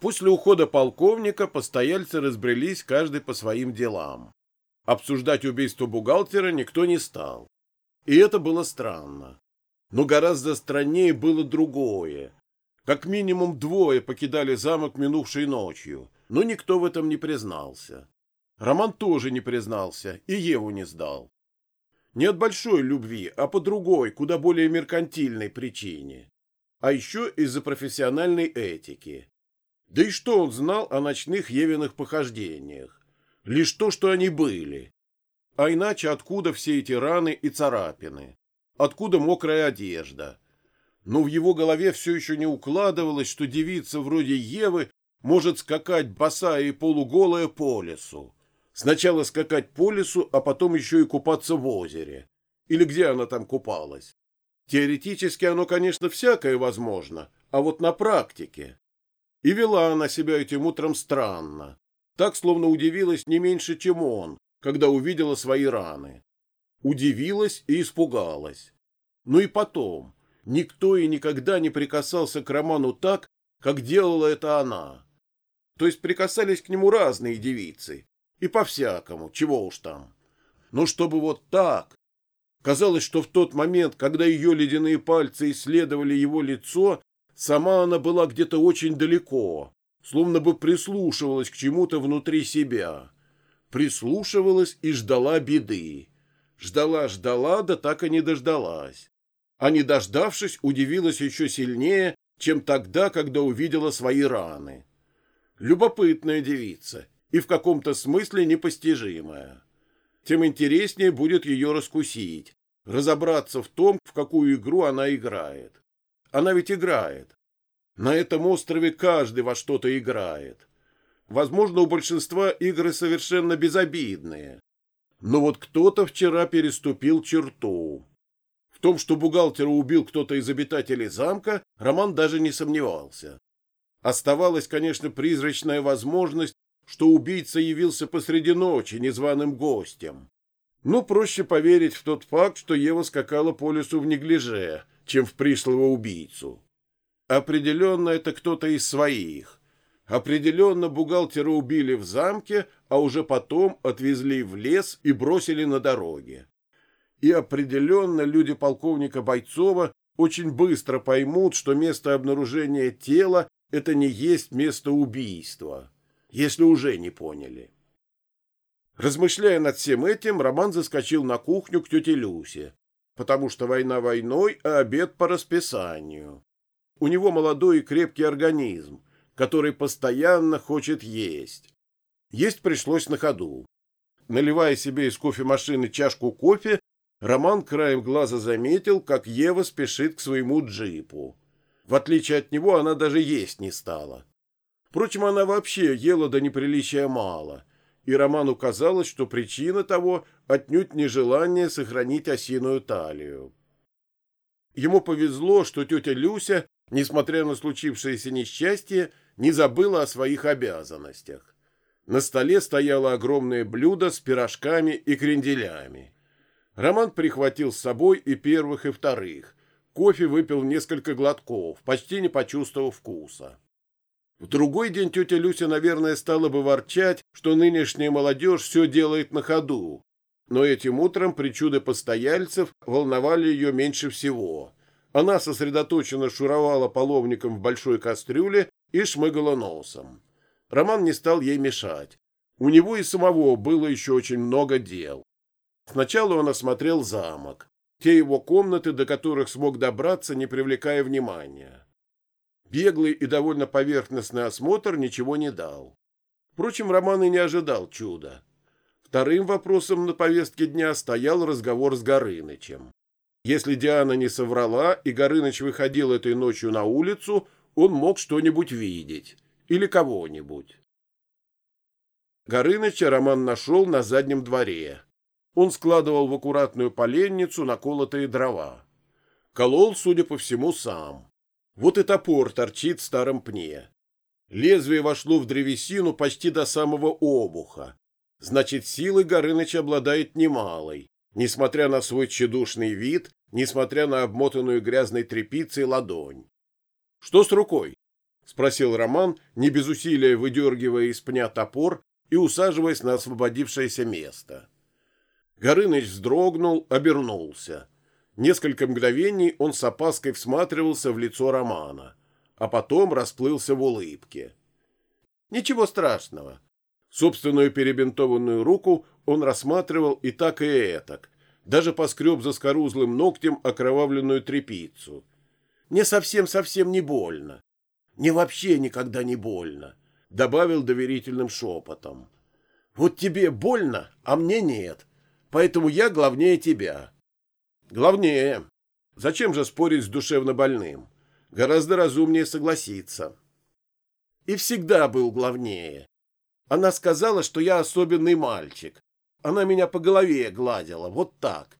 После ухода полковника постояльцы разбрелись каждый по своим делам. Обсуждать убийство бухгалтера никто не стал. И это было странно. Но гораздо страннее было другое. Как минимум двое покидали замок минувшей ночью, но никто в этом не признался. Роман тоже не признался и Еву не сдал. Не от большой любви, а по другой, куда более меркантильной причине. А еще из-за профессиональной этики. Да и что он знал о ночных Евиных похождениях? Лишь то, что они были. А иначе откуда все эти раны и царапины? Откуда мокрая одежда? Но в его голове все еще не укладывалось, что девица вроде Евы может скакать босая и полуголая по лесу. Сначала скакать по лесу, а потом еще и купаться в озере. Или где она там купалась? Теоретически оно, конечно, всякое возможно, а вот на практике. И вела она себя этим утром странно. Так, словно удивилась не меньше, чем он, когда увидела свои раны. Удивилась и испугалась. Ну и потом, никто и никогда не прикасался к Роману так, как делала это она. То есть прикасались к нему разные девицы, и по-всякому, чего уж там. Но чтобы вот так. Казалось, что в тот момент, когда ее ледяные пальцы исследовали его лицо, сама она была где-то очень далеко, словно бы прислушивалась к чему-то внутри себя. Прислушивалась и ждала беды. Ждала-ждала, да так и не дождалась. А не дождавшись, удивилась еще сильнее, чем тогда, когда увидела свои раны. Любопытная девица и в каком-то смысле непостижимая. Тем интереснее будет ее раскусить, разобраться в том, в какую игру она играет. Она ведь играет. На этом острове каждый во что-то играет. Возможно, у большинства игры совершенно безобидные. Но вот кто-то вчера переступил черту. В том, что бухгалтера убил кто-то из обитателей замка, Роман даже не сомневался. Оставалась, конечно, призрачная возможность, что убийца явился посреди ночи незваным гостем. Но проще поверить в тот факт, что Ева скакала по лесу в неглиже, чем в пришлого убийцу. Определенно это кто-то из своих. Определенно бухгалтера убили в замке, а уже потом отвезли в лес и бросили на дороге. И определенно люди полковника Бойцова очень быстро поймут, что место обнаружения тела — это не есть место убийства, если уже не поняли. Размышляя над всем этим, Роман заскочил на кухню к тете Люсе, потому что война войной, а обед по расписанию. У него молодой и крепкий организм, который постоянно хочет есть. Есть пришлось на ходу. Наливая себе из кофемашины чашку кофе, Роман краем глаза заметил, как Ева спешит к своему джипу. В отличие от него, она даже есть не стала. Впрочем, она вообще ела до неприличия мало, и Роману казалось, что причина того отнюдь нежелание сохранить осиную талию. Ему повезло, что тетя Люся несмотря на случившееся несчастье, не забыла о своих обязанностях. На столе стояло огромное блюдо с пирожками и кренделями. Роман прихватил с собой и первых, и вторых. Кофе выпил несколько глотков, почти не почувствовав вкуса. В другой день тетя Люся, наверное, стала бы ворчать, что нынешняя молодежь все делает на ходу. Но этим утром причуды постояльцев волновали ее меньше всего. Она сосредоточенно шуровала половником в большой кастрюле и шмыгала носом. Роман не стал ей мешать. У него и самого было еще очень много дел. Сначала он осмотрел замок, те его комнаты, до которых смог добраться, не привлекая внимания. Беглый и довольно поверхностный осмотр ничего не дал. Впрочем, Роман и не ожидал чуда. Вторым вопросом на повестке дня стоял разговор с Горынычем. Если Диана не соврала, и Горыныч выходил этой ночью на улицу, он мог что-нибудь видеть. Или кого-нибудь. Горыныча Роман нашел на заднем дворе. Он складывал в аккуратную поленницу наколотые дрова. Колол, судя по всему, сам. Вот и топор торчит в старом пне. Лезвие вошло в древесину почти до самого обуха. Значит, силой Горыныч обладает немалой, несмотря на свой тщедушный вид несмотря на обмотанную грязной тряпицей ладонь. — Что с рукой? — спросил Роман, не без усилия выдергивая из пня топор и усаживаясь на освободившееся место. Горыныч вздрогнул, обернулся. Несколько мгновений он с опаской всматривался в лицо Романа, а потом расплылся в улыбке. Ничего страшного. Собственную перебинтованную руку он рассматривал и так, и этак, даже поскреб за скорузлым ногтем окровавленную трепицу. Мне совсем-совсем не больно. Мне вообще никогда не больно, — добавил доверительным шепотом. Вот тебе больно, а мне нет, поэтому я главнее тебя. Главнее. Зачем же спорить с душевно больным? Гораздо разумнее согласиться. И всегда был главнее. Она сказала, что я особенный мальчик, она меня по голове гладила, вот так.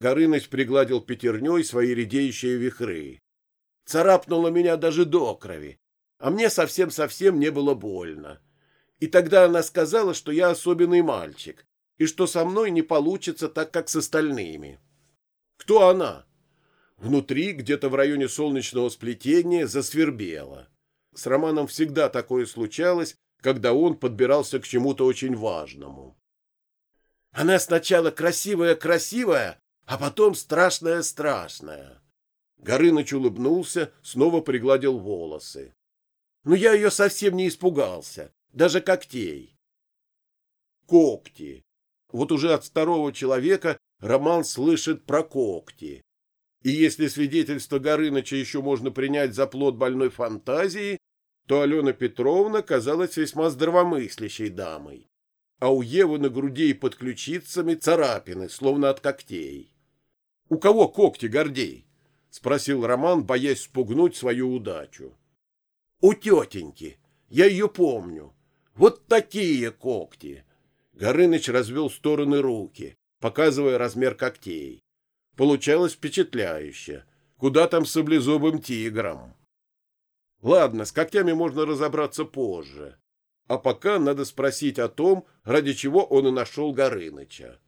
Горыныч пригладил пятерней свои редеющие вихры. Царапнула меня даже до крови, а мне совсем-совсем не было больно. И тогда она сказала, что я особенный мальчик, и что со мной не получится так, как с остальными. Кто она? Внутри, где-то в районе солнечного сплетения, засвербело. С Романом всегда такое случалось, когда он подбирался к чему-то очень важному. Она сначала красивая-красивая, а потом страшная-страшная. Горыныч улыбнулся, снова пригладил волосы. Но я ее совсем не испугался, даже когтей. Когти. Вот уже от второго человека Роман слышит про когти. И если свидетельство Горыныча еще можно принять за плод больной фантазии, то Алена Петровна казалась весьма здравомыслящей дамой а у Евы на груди и под ключицами царапины, словно от когтей. — У кого когти, Гордей? — спросил Роман, боясь спугнуть свою удачу. — У тетеньки. Я ее помню. Вот такие когти. Горыныч развел стороны руки, показывая размер когтей. Получалось впечатляюще. Куда там с саблезубым тигром? Ладно, с когтями можно разобраться позже. А пока надо спросить о том, ради чего он и нашел Горыныча.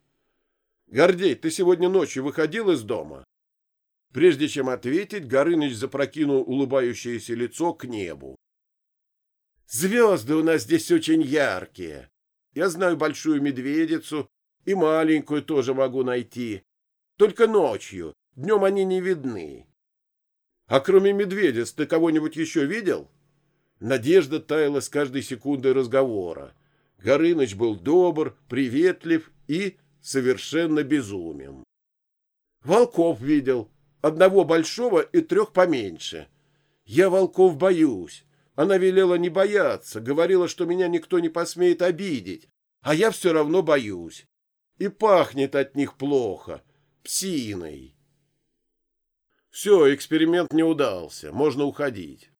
«Гордей, ты сегодня ночью выходил из дома?» Прежде чем ответить, Горыныч запрокинул улыбающееся лицо к небу. «Звезды у нас здесь очень яркие. Я знаю большую медведицу и маленькую тоже могу найти. Только ночью, днем они не видны. А кроме медведиц ты кого-нибудь еще видел?» Надежда таяла с каждой секундой разговора. Горыныч был добр, приветлив и совершенно безумен. Волков видел, одного большого и трех поменьше. Я волков боюсь. Она велела не бояться, говорила, что меня никто не посмеет обидеть, а я все равно боюсь. И пахнет от них плохо, псиной. Все, эксперимент не удался, можно уходить.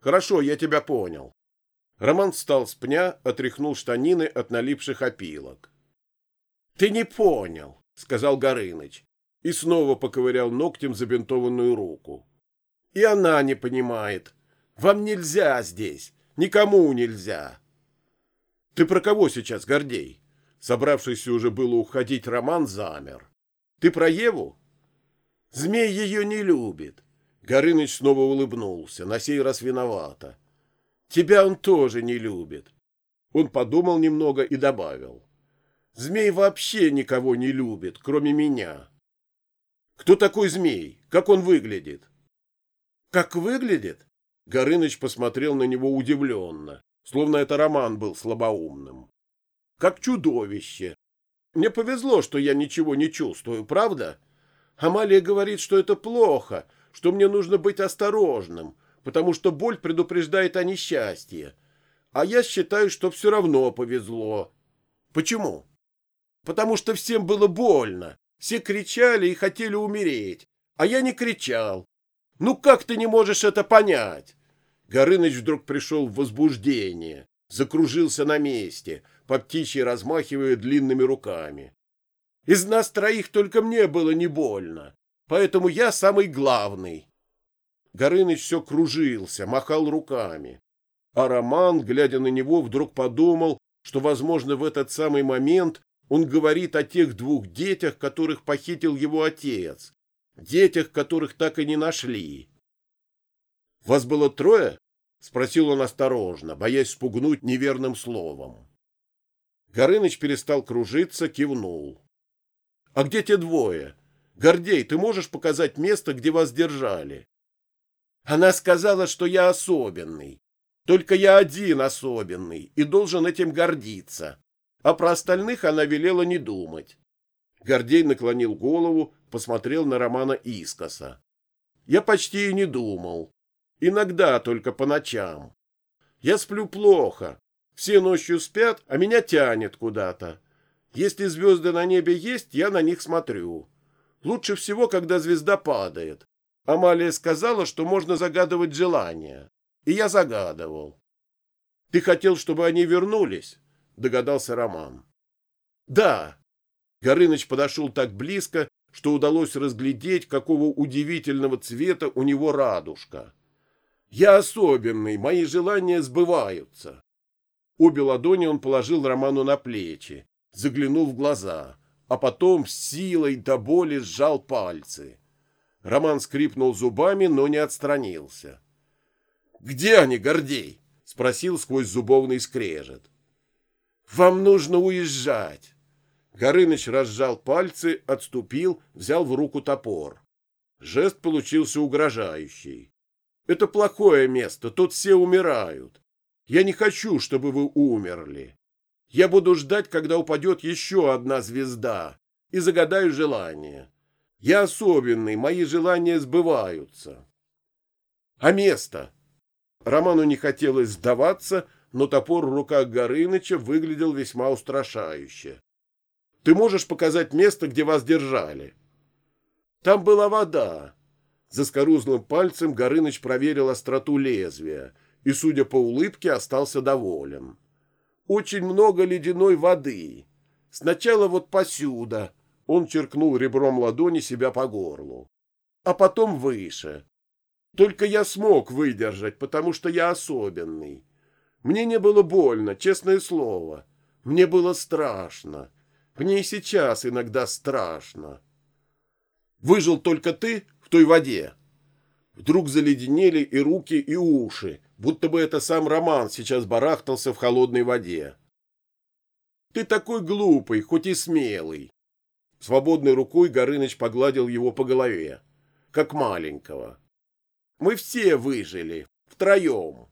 Хорошо, я тебя понял. Роман встал с пня, отряхнул штанины от налипших опилок. Ты не понял, сказал Горыныч и снова поковырял ногтем забинтованную руку. И она не понимает. Вам нельзя здесь, никому нельзя. Ты про кого сейчас, Гордей? Собравшийся уже было уходить Роман замер. Ты про Еву? Змей ее не любит. Горыныч снова улыбнулся, на сей раз виновато. «Тебя он тоже не любит». Он подумал немного и добавил. «Змей вообще никого не любит, кроме меня». «Кто такой змей? Как он выглядит?» «Как выглядит?» Горыныч посмотрел на него удивленно, словно это роман был слабоумным. «Как чудовище. Мне повезло, что я ничего не чувствую, правда? Амалия говорит, что это плохо, что мне нужно быть осторожным, потому что боль предупреждает о несчастье. А я считаю, что все равно повезло. Почему? Потому что всем было больно. Все кричали и хотели умереть. А я не кричал. Ну как ты не можешь это понять? Горыныч вдруг пришел в возбуждение, закружился на месте, по птичьи размахивая длинными руками. Из нас троих только мне было не больно поэтому я самый главный. Горыныч все кружился, махал руками. А Роман, глядя на него, вдруг подумал, что, возможно, в этот самый момент он говорит о тех двух детях, которых похитил его отец, детях, которых так и не нашли. «Вас было трое?» — спросил он осторожно, боясь спугнуть неверным словом. Горыныч перестал кружиться, кивнул. — А где те двое? Гордей, ты можешь показать место, где вас держали? Она сказала, что я особенный. Только я один особенный и должен этим гордиться. А про остальных она велела не думать. Гордей наклонил голову, посмотрел на Романа искоса. Я почти и не думал. Иногда только по ночам. Я сплю плохо. Все ночью спят, а меня тянет куда-то. Если звезды на небе есть, я на них смотрю. Лучше всего, когда звезда падает. Амалия сказала, что можно загадывать желания. И я загадывал. Ты хотел, чтобы они вернулись? Догадался Роман. Да. Горыныч подошел так близко, что удалось разглядеть, какого удивительного цвета у него радужка. Я особенный, мои желания сбываются. Обе ладони он положил Роману на плечи, заглянул в глаза, а потом с силой до боли сжал пальцы. Роман скрипнул зубами, но не отстранился. «Где они, Гордей?» — спросил сквозь зубовный скрежет. «Вам нужно уезжать!» Горыныч разжал пальцы, отступил, взял в руку топор. Жест получился угрожающий. «Это плохое место, тут все умирают. Я не хочу, чтобы вы умерли. Я буду ждать, когда упадет еще одна звезда, и загадаю желание. Я особенный, мои желания сбываются. А место? Роману не хотелось сдаваться, но топор в руках Горыныча выглядел весьма устрашающе. Ты можешь показать место, где вас держали? Там была вода. За скорузлым пальцем Горыныч проверил остроту лезвия — и, судя по улыбке, остался доволен. Очень много ледяной воды. Сначала вот посюда. Он черкнул ребром ладони себя по горлу. А потом выше. Только я смог выдержать, потому что я особенный. Мне не было больно, честное слово. Мне было страшно. Мне и сейчас иногда страшно. Выжил только ты в той воде. Вдруг заледенели и руки, и уши, будто бы это сам Роман сейчас барахтался в холодной воде. «Ты такой глупый, хоть и смелый!» Свободной рукой Горыныч погладил его по голове, как маленького. «Мы все выжили, втроем!»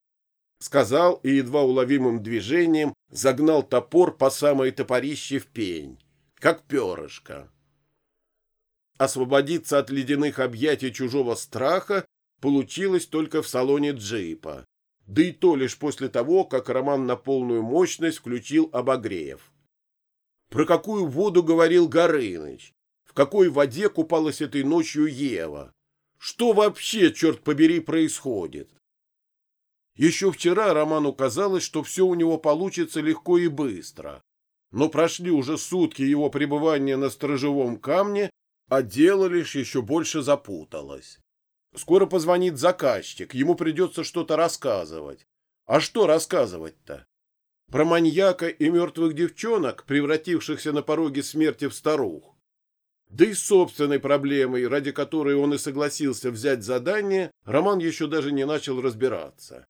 Сказал и едва уловимым движением загнал топор по самое топорище в пень, как перышко. Освободиться от ледяных объятий чужого страха получилось только в салоне джипа, да и то лишь после того, как Роман на полную мощность включил обогрев. Про какую воду говорил Горыныч? В какой воде купалась этой ночью Ева? Что вообще, черт побери, происходит? Еще вчера Роману казалось, что все у него получится легко и быстро. Но прошли уже сутки его пребывания на сторожевом камне, а дело лишь еще больше запуталось. Скоро позвонит заказчик, ему придется что-то рассказывать. А что рассказывать-то? Про маньяка и мертвых девчонок, превратившихся на пороге смерти в старух. Да и собственной проблемой, ради которой он и согласился взять задание, Роман еще даже не начал разбираться.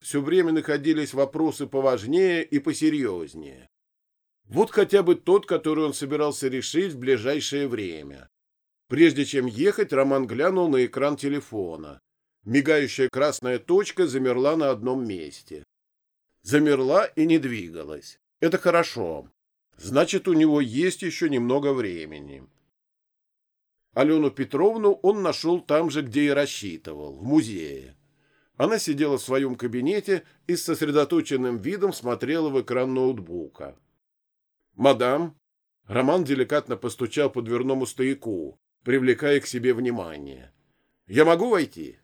Все время находились вопросы поважнее и посерьезнее. Вот хотя бы тот, который он собирался решить в ближайшее время. Прежде чем ехать, Роман глянул на экран телефона. Мигающая красная точка замерла на одном месте. Замерла и не двигалась. Это хорошо. Значит, у него есть еще немного времени. Алену Петровну он нашел там же, где и рассчитывал, в музее. Она сидела в своем кабинете и с сосредоточенным видом смотрела в экран ноутбука. «Мадам!» Роман деликатно постучал по дверному стояку привлекая к себе внимание. «Я могу войти?»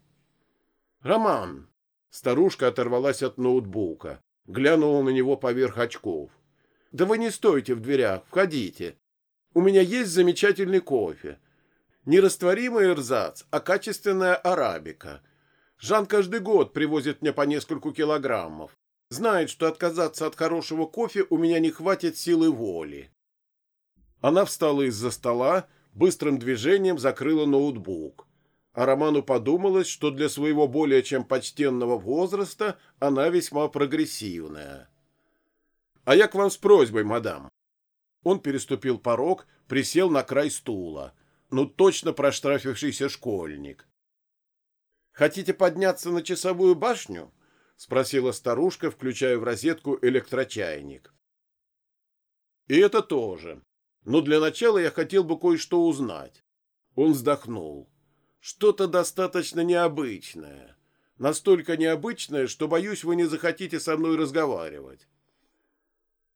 «Роман!» Старушка оторвалась от ноутбука, глянула на него поверх очков. «Да вы не стойте в дверях, входите. У меня есть замечательный кофе. Не растворимый эрзац, а качественная арабика. Жан каждый год привозит мне по нескольку килограммов. Знает, что отказаться от хорошего кофе у меня не хватит силы воли». Она встала из-за стола, быстрым движением закрыла ноутбук. а Роману подумалось, что для своего более чем почтенного возраста она весьма прогрессивная. «А я к вам с просьбой, мадам». Он переступил порог, присел на край стула. Ну, точно проштрафившийся школьник. «Хотите подняться на часовую башню?» — спросила старушка, включая в розетку электрочайник. «И это тоже. Но для начала я хотел бы кое-что узнать». Он вздохнул. «Что-то достаточно необычное. Настолько необычное, что, боюсь, вы не захотите со мной разговаривать».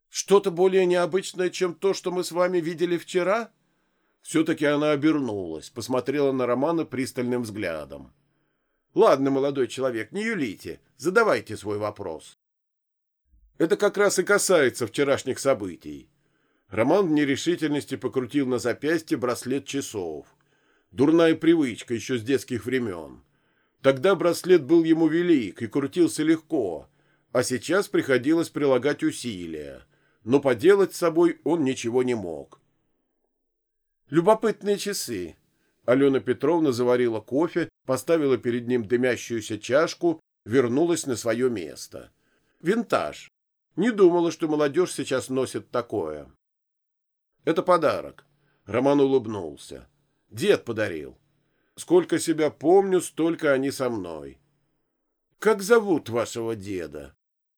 «Что-то более необычное, чем то, что мы с вами видели вчера?» Все-таки она обернулась, посмотрела на Романа пристальным взглядом. Ладно, молодой человек, не юлите, задавайте свой вопрос. Это как раз и касается вчерашних событий. Роман в нерешительности покрутил на запястье браслет часов. Дурная привычка еще с детских времен. Тогда браслет был ему велик и крутился легко, а сейчас приходилось прилагать усилия, но поделать с собой он ничего не мог. Любопытные часы, Алена Петровна заварила кофе, поставила перед ним дымящуюся чашку, вернулась на свое место. Винтаж. Не думала, что молодежь сейчас носит такое. Это подарок. Роман улыбнулся. Дед подарил. Сколько себя помню, столько они со мной. Как зовут вашего деда?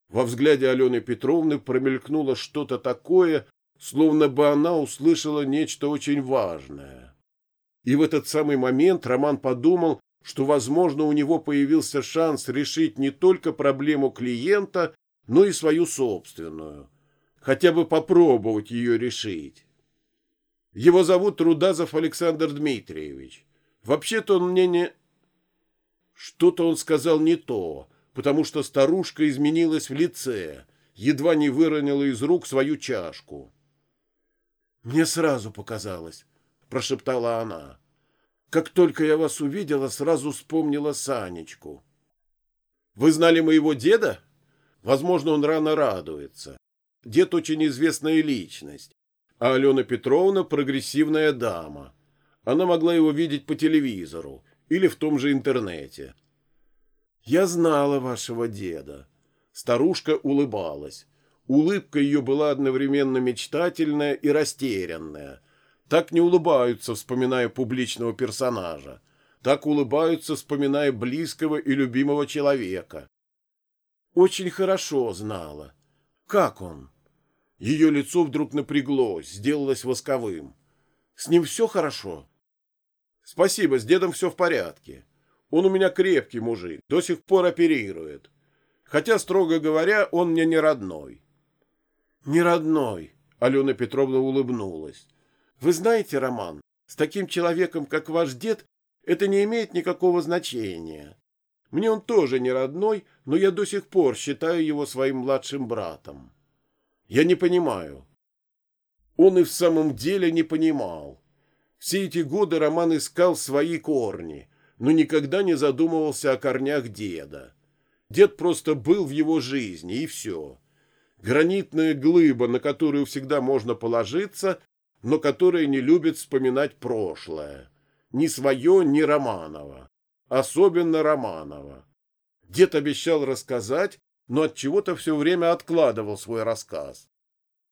Во взгляде Алены Петровны промелькнуло что-то такое, словно бы она услышала нечто очень важное. И в этот самый момент Роман подумал, что, возможно, у него появился шанс решить не только проблему клиента, но и свою собственную. Хотя бы попробовать ее решить. Его зовут Трудазов Александр Дмитриевич. Вообще-то он мне не... Что-то он сказал не то, потому что старушка изменилась в лице, едва не выронила из рук свою чашку. Мне сразу показалось, — прошептала она. «Как только я вас увидела, сразу вспомнила Санечку». «Вы знали моего деда?» «Возможно, он рано радуется. Дед очень известная личность, а Алена Петровна – прогрессивная дама. Она могла его видеть по телевизору или в том же интернете». «Я знала вашего деда». Старушка улыбалась. Улыбка ее была одновременно мечтательная и растерянная – так не улыбаются, вспоминая публичного персонажа. Так улыбаются, вспоминая близкого и любимого человека. Очень хорошо знала. Как он? Ее лицо вдруг напряглось, сделалось восковым. С ним все хорошо? Спасибо, с дедом все в порядке. Он у меня крепкий мужик, до сих пор оперирует. Хотя, строго говоря, он мне не родной. Не родной, Алена Петровна улыбнулась. Вы знаете, Роман, с таким человеком, как ваш дед, это не имеет никакого значения. Мне он тоже не родной, но я до сих пор считаю его своим младшим братом. Я не понимаю. Он и в самом деле не понимал. Все эти годы Роман искал свои корни, но никогда не задумывался о корнях деда. Дед просто был в его жизни, и все. Гранитная глыба, на которую всегда можно положиться, но которая не любит вспоминать прошлое. Ни свое, ни Романова. Особенно Романова. Дед обещал рассказать, но от чего-то все время откладывал свой рассказ.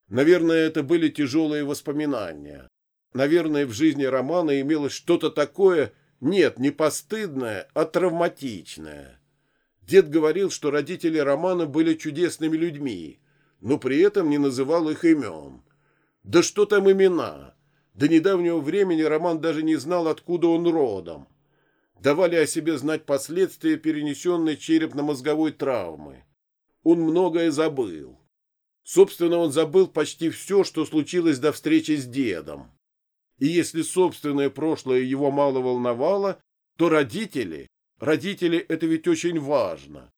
Наверное, это были тяжелые воспоминания. Наверное, в жизни Романа имелось что-то такое, нет, не постыдное, а травматичное. Дед говорил, что родители Романа были чудесными людьми, но при этом не называл их имен. Да что там имена? До недавнего времени Роман даже не знал, откуда он родом. Давали о себе знать последствия перенесенной черепно-мозговой травмы. Он многое забыл. Собственно, он забыл почти все, что случилось до встречи с дедом. И если собственное прошлое его мало волновало, то родители, родители — это ведь очень важно.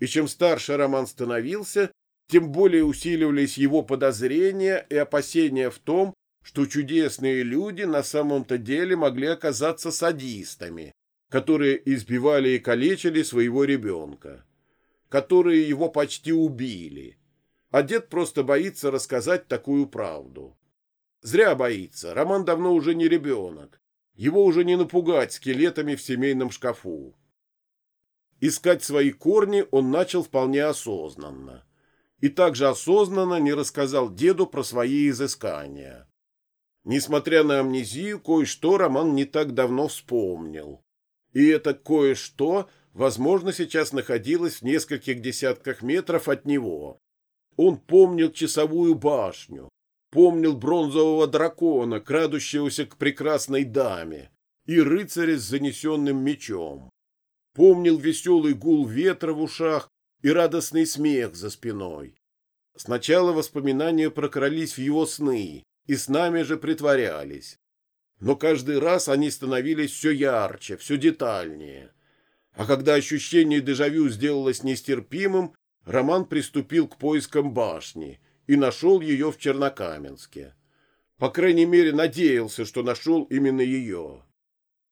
И чем старше Роман становился, тем более усиливались его подозрения и опасения в том, что чудесные люди на самом-то деле могли оказаться садистами, которые избивали и калечили своего ребенка, которые его почти убили. А дед просто боится рассказать такую правду. Зря боится, Роман давно уже не ребенок. Его уже не напугать скелетами в семейном шкафу. Искать свои корни он начал вполне осознанно. И также осознанно не рассказал деду про свои изыскания. Несмотря на амнезию, кое-что Роман не так давно вспомнил. И это кое-что, возможно, сейчас находилось в нескольких десятках метров от него. Он помнил часовую башню, помнил бронзового дракона, крадущегося к прекрасной даме, и рыцаря с занесенным мечом. Помнил веселый гул ветра в ушах и радостный смех за спиной. Сначала воспоминания прокрались в его сны, и с нами же притворялись. Но каждый раз они становились все ярче, все детальнее. А когда ощущение дежавю сделалось нестерпимым, Роман приступил к поискам башни и нашел ее в Чернокаменске. По крайней мере, надеялся, что нашел именно ее.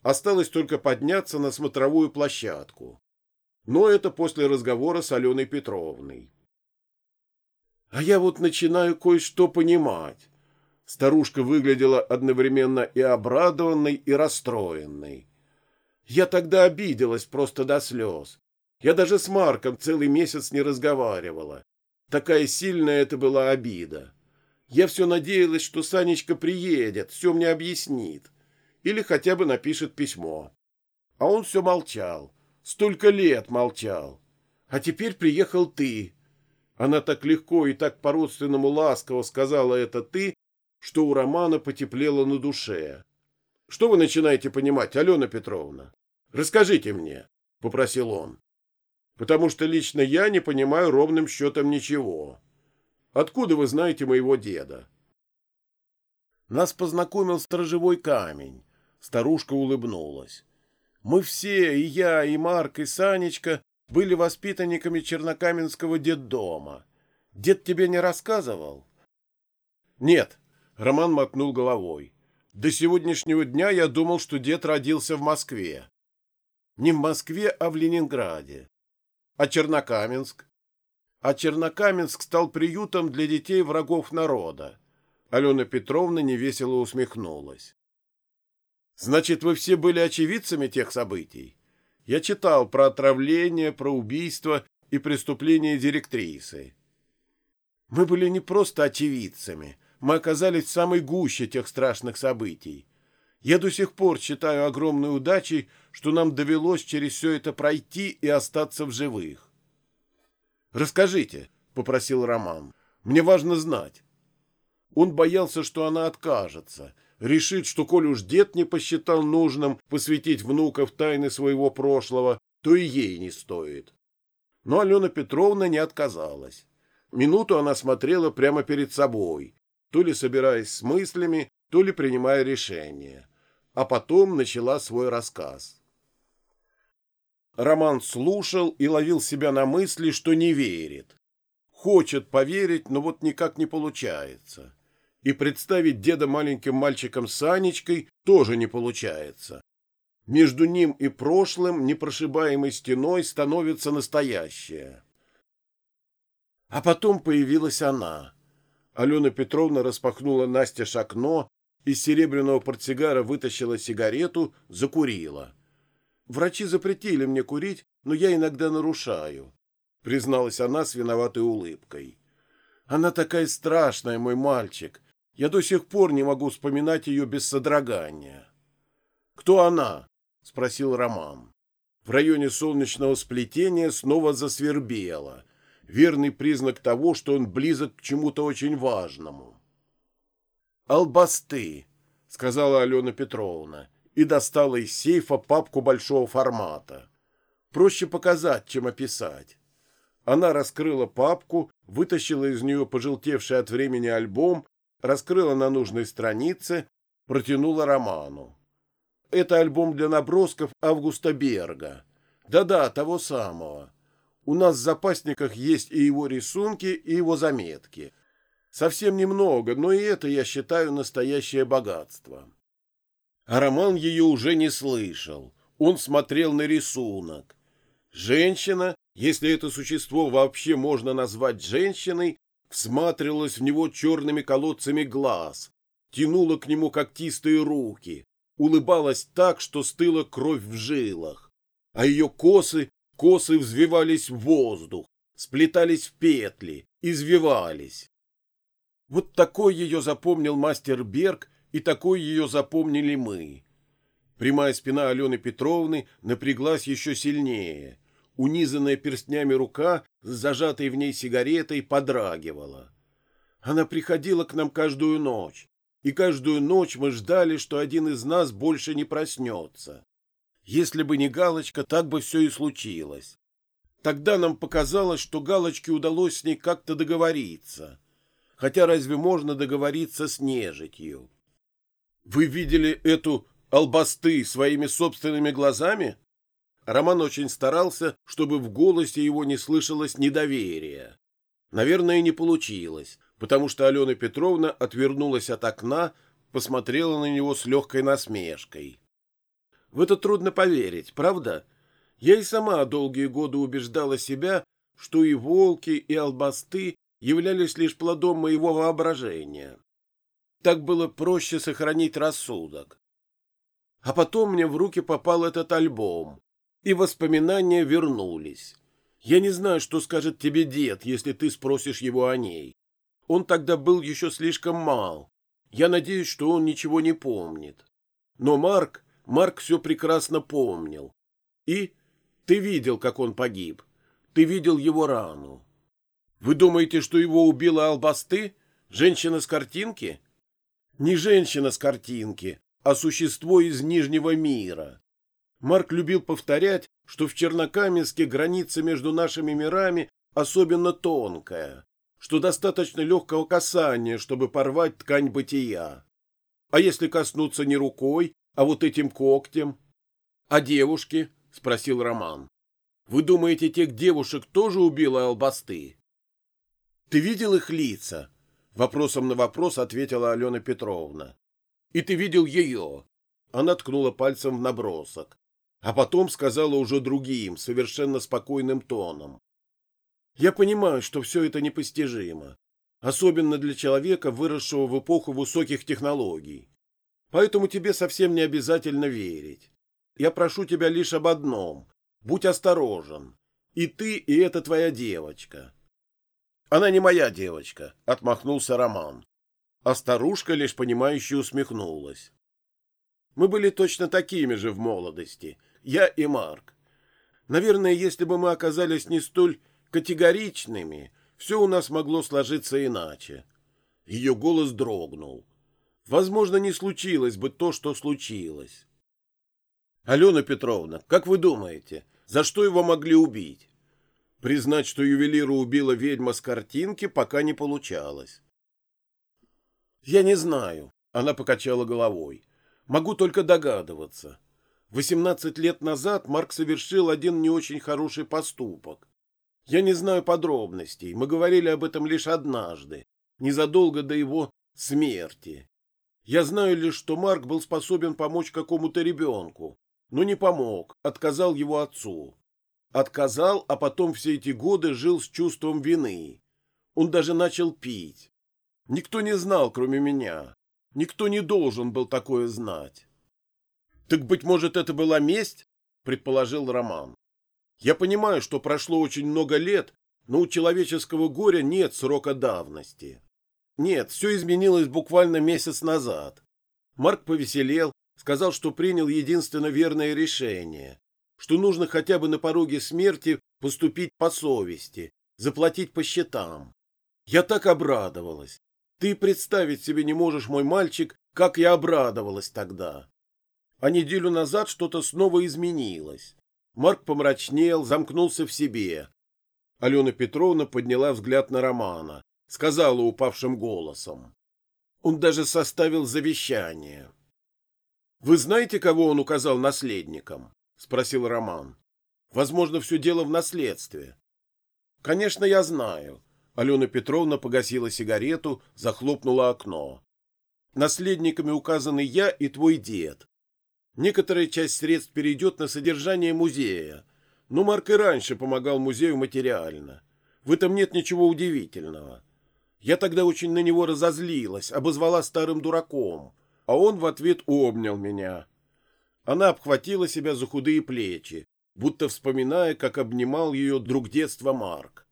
Осталось только подняться на смотровую площадку. Но это после разговора с Аленой Петровной. А я вот начинаю кое-что понимать. Старушка выглядела одновременно и обрадованной, и расстроенной. Я тогда обиделась просто до слез. Я даже с Марком целый месяц не разговаривала. Такая сильная это была обида. Я все надеялась, что Санечка приедет, все мне объяснит. Или хотя бы напишет письмо. А он все молчал. Столько лет молчал. А теперь приехал ты. Она так легко и так по-родственному ласково сказала это «ты», что у Романа потеплело на душе. «Что вы начинаете понимать, Алена Петровна? Расскажите мне», — попросил он. «Потому что лично я не понимаю ровным счетом ничего. Откуда вы знаете моего деда?» Нас познакомил сторожевой камень. Старушка улыбнулась. Мы все, и я, и Марк, и Санечка, были воспитанниками Чернокаменского детдома. Дед тебе не рассказывал? Нет, Роман мотнул головой. До сегодняшнего дня я думал, что дед родился в Москве. Не в Москве, а в Ленинграде. А Чернокаменск? А Чернокаменск стал приютом для детей врагов народа. Алена Петровна невесело усмехнулась. Значит, вы все были очевидцами тех событий? Я читал про отравление, про убийство и преступление директрисы. Мы были не просто очевидцами, мы оказались в самой гуще тех страшных событий. Я до сих пор считаю огромной удачей, что нам довелось через все это пройти и остаться в живых. «Расскажите», — попросил Роман, — «мне важно знать». Он боялся, что она откажется, решит, что коль уж дед не посчитал нужным посвятить внука в тайны своего прошлого, то и ей не стоит. Но Алена Петровна не отказалась. Минуту она смотрела прямо перед собой, то ли собираясь с мыслями, то ли принимая решение. А потом начала свой рассказ. Роман слушал и ловил себя на мысли, что не верит. Хочет поверить, но вот никак не получается. И представить деда маленьким мальчиком с Анечкой тоже не получается. Между ним и прошлым непрошибаемой стеной становится настоящее. А потом появилась она — Алена Петровна распахнула Насте окно, из серебряного портсигара вытащила сигарету, закурила. «Врачи запретили мне курить, но я иногда нарушаю», — призналась она с виноватой улыбкой. «Она такая страшная, мой мальчик. Я до сих пор не могу вспоминать ее без содрогания». «Кто она?» — спросил Роман. В районе солнечного сплетения снова засвербело, верный признак того, что он близок к чему-то очень важному. «Албасты», — сказала Алена Петровна, и достала из сейфа папку большого формата. Проще показать, чем описать. Она раскрыла папку, вытащила из нее пожелтевший от времени альбом, раскрыла на нужной странице, протянула Роману. Это альбом для набросков Августа Берга. Да-да, того самого. У нас в запасниках есть и его рисунки, и его заметки. Совсем немного, но и это, я считаю, настоящее богатство. А Роман ее уже не слышал. Он смотрел на рисунок. Женщина, если это существо вообще можно назвать женщиной, всматривалась в него черными колодцами глаз, тянула к нему когтистые руки, улыбалась так, что стыла кровь в жилах, а ее косы, косы взвивались в воздух, сплетались в петли, извивались. Вот такой ее запомнил мастер Берг, и такой ее запомнили мы. Прямая спина Алены Петровны напряглась еще сильнее. Унизанная перстнями рука с зажатой в ней сигаретой подрагивала. Она приходила к нам каждую ночь, и каждую ночь мы ждали, что один из нас больше не проснется. Если бы не Галочка, так бы все и случилось. Тогда нам показалось, что Галочке удалось с ней как-то договориться. Хотя разве можно договориться с нежитью? Вы видели эту албасты своими собственными глазами? Роман очень старался, чтобы в голосе его не слышалось недоверия. Наверное, не получилось, потому что Алена Петровна отвернулась от окна, посмотрела на него с легкой насмешкой. В это трудно поверить, правда? Я и сама долгие годы убеждала себя, что и волки, и албасты являлись лишь плодом моего воображения. Так было проще сохранить рассудок. А потом мне в руки попал этот альбом, и воспоминания вернулись. Я не знаю, что скажет тебе дед, если ты спросишь его о ней. Он тогда был еще слишком мал. Я надеюсь, что он ничего не помнит. Но Марк, Марк все прекрасно помнил. И ты видел, как он погиб. Ты видел его рану. Вы думаете, что его убила Албасты? Женщина с картинки? Не женщина с картинки, а существо из Нижнего мира. Марк любил повторять, что в Чернокаменске граница между нашими мирами особенно тонкая, что достаточно легкого касания, чтобы порвать ткань бытия. А если коснуться не рукой, а вот этим когтем? — А девушки? — спросил Роман. — Вы думаете, тех девушек тоже убила Албасты? — Ты видел их лица? — вопросом на вопрос ответила Алена Петровна. — И ты видел ее? Она ткнула пальцем в набросок а потом сказала уже другим, совершенно спокойным тоном. «Я понимаю, что все это непостижимо, особенно для человека, выросшего в эпоху высоких технологий. Поэтому тебе совсем не обязательно верить. Я прошу тебя лишь об одном — будь осторожен. И ты, и эта твоя девочка». «Она не моя девочка», — отмахнулся Роман. А старушка лишь понимающе усмехнулась. «Мы были точно такими же в молодости», я и Марк. Наверное, если бы мы оказались не столь категоричными, все у нас могло сложиться иначе. Ее голос дрогнул. Возможно, не случилось бы то, что случилось. Алена Петровна, как вы думаете, за что его могли убить? Признать, что ювелира убила ведьма с картинки, пока не получалось. Я не знаю, она покачала головой. Могу только догадываться. 18 лет назад Марк совершил один не очень хороший поступок. Я не знаю подробностей, мы говорили об этом лишь однажды, незадолго до его смерти. Я знаю лишь, что Марк был способен помочь какому-то ребенку, но не помог, отказал его отцу. Отказал, а потом все эти годы жил с чувством вины. Он даже начал пить. Никто не знал, кроме меня. Никто не должен был такое знать. Так, быть может, это была месть? Предположил Роман. Я понимаю, что прошло очень много лет, но у человеческого горя нет срока давности. Нет, все изменилось буквально месяц назад. Марк повеселел, сказал, что принял единственно верное решение, что нужно хотя бы на пороге смерти поступить по совести, заплатить по счетам. Я так обрадовалась. Ты представить себе не можешь, мой мальчик, как я обрадовалась тогда. А неделю назад что-то снова изменилось. Марк помрачнел, замкнулся в себе. Алена Петровна подняла взгляд на Романа, сказала упавшим голосом. Он даже составил завещание. «Вы знаете, кого он указал наследником?» — спросил Роман. «Возможно, все дело в наследстве». «Конечно, я знаю». Алена Петровна погасила сигарету, захлопнула окно. «Наследниками указаны я и твой дед. Некоторая часть средств перейдет на содержание музея, но Марк и раньше помогал музею материально. В этом нет ничего удивительного. Я тогда очень на него разозлилась, обозвала старым дураком, а он в ответ обнял меня, Она обхватила себя за худые плечи, будто вспоминая, как обнимал ее друг детства Марк.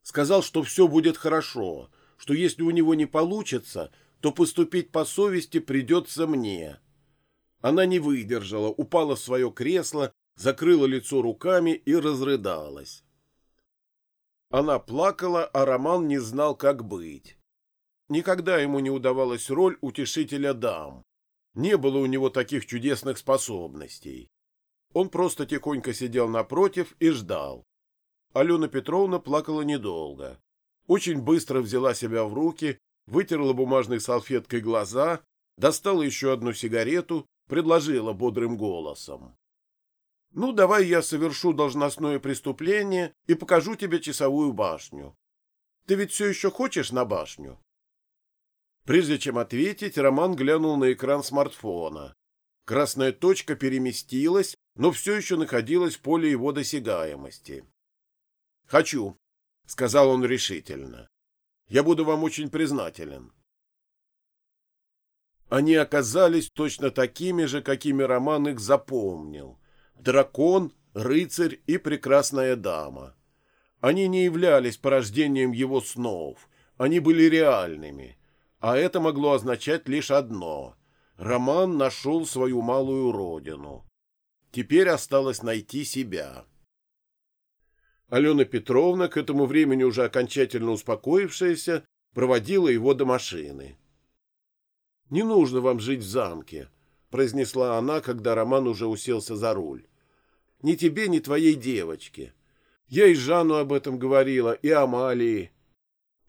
Сказал, что все будет хорошо, что если у него не получится, то поступить по совести придется мне. Она не выдержала, упала в свое кресло, закрыла лицо руками и разрыдалась. Она плакала, а Роман не знал, как быть. Никогда ему не удавалась роль утешителя дам. Не было у него таких чудесных способностей. Он просто тихонько сидел напротив и ждал. Алена Петровна плакала недолго. Очень быстро взяла себя в руки, вытерла бумажной салфеткой глаза, достала еще одну сигарету, предложила бодрым голосом. «Ну, давай я совершу должностное преступление и покажу тебе часовую башню. Ты ведь все еще хочешь на башню?» Прежде чем ответить, Роман глянул на экран смартфона. Красная точка переместилась, но все еще находилась в поле его досягаемости. «Хочу», — сказал он решительно. «Я буду вам очень признателен». Они оказались точно такими же, какими Роман их запомнил. Дракон, рыцарь и прекрасная дама. Они не являлись порождением его снов, они были реальными — а это могло означать лишь одно — Роман нашел свою малую родину. Теперь осталось найти себя. Алена Петровна, к этому времени уже окончательно успокоившаяся, проводила его до машины. «Не нужно вам жить в замке», — произнесла она, когда Роман уже уселся за руль. «Ни тебе, ни твоей девочке. Я и Жанну об этом говорила, и Амалии».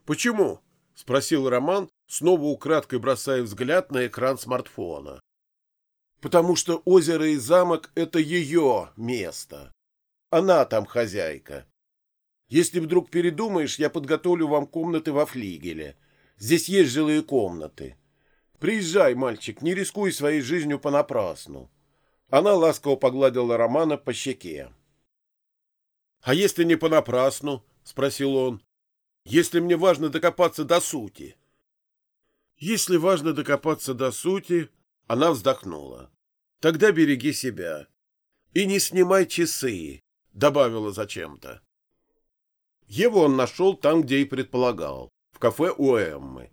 «Почему?» — спросил Роман, снова украдкой бросая взгляд на экран смартфона. «Потому что озеро и замок — это ее место. Она там хозяйка. Если вдруг передумаешь, я подготовлю вам комнаты во флигеле. Здесь есть жилые комнаты. Приезжай, мальчик, не рискуй своей жизнью понапрасну». Она ласково погладила Романа по щеке. «А если не понапрасну?» — спросил он. «Если мне важно докопаться до сути». Если важно докопаться до сути, она вздохнула. Тогда береги себя. И не снимай часы, добавила зачем-то. Еву он нашел там, где и предполагал, в кафе у Эммы.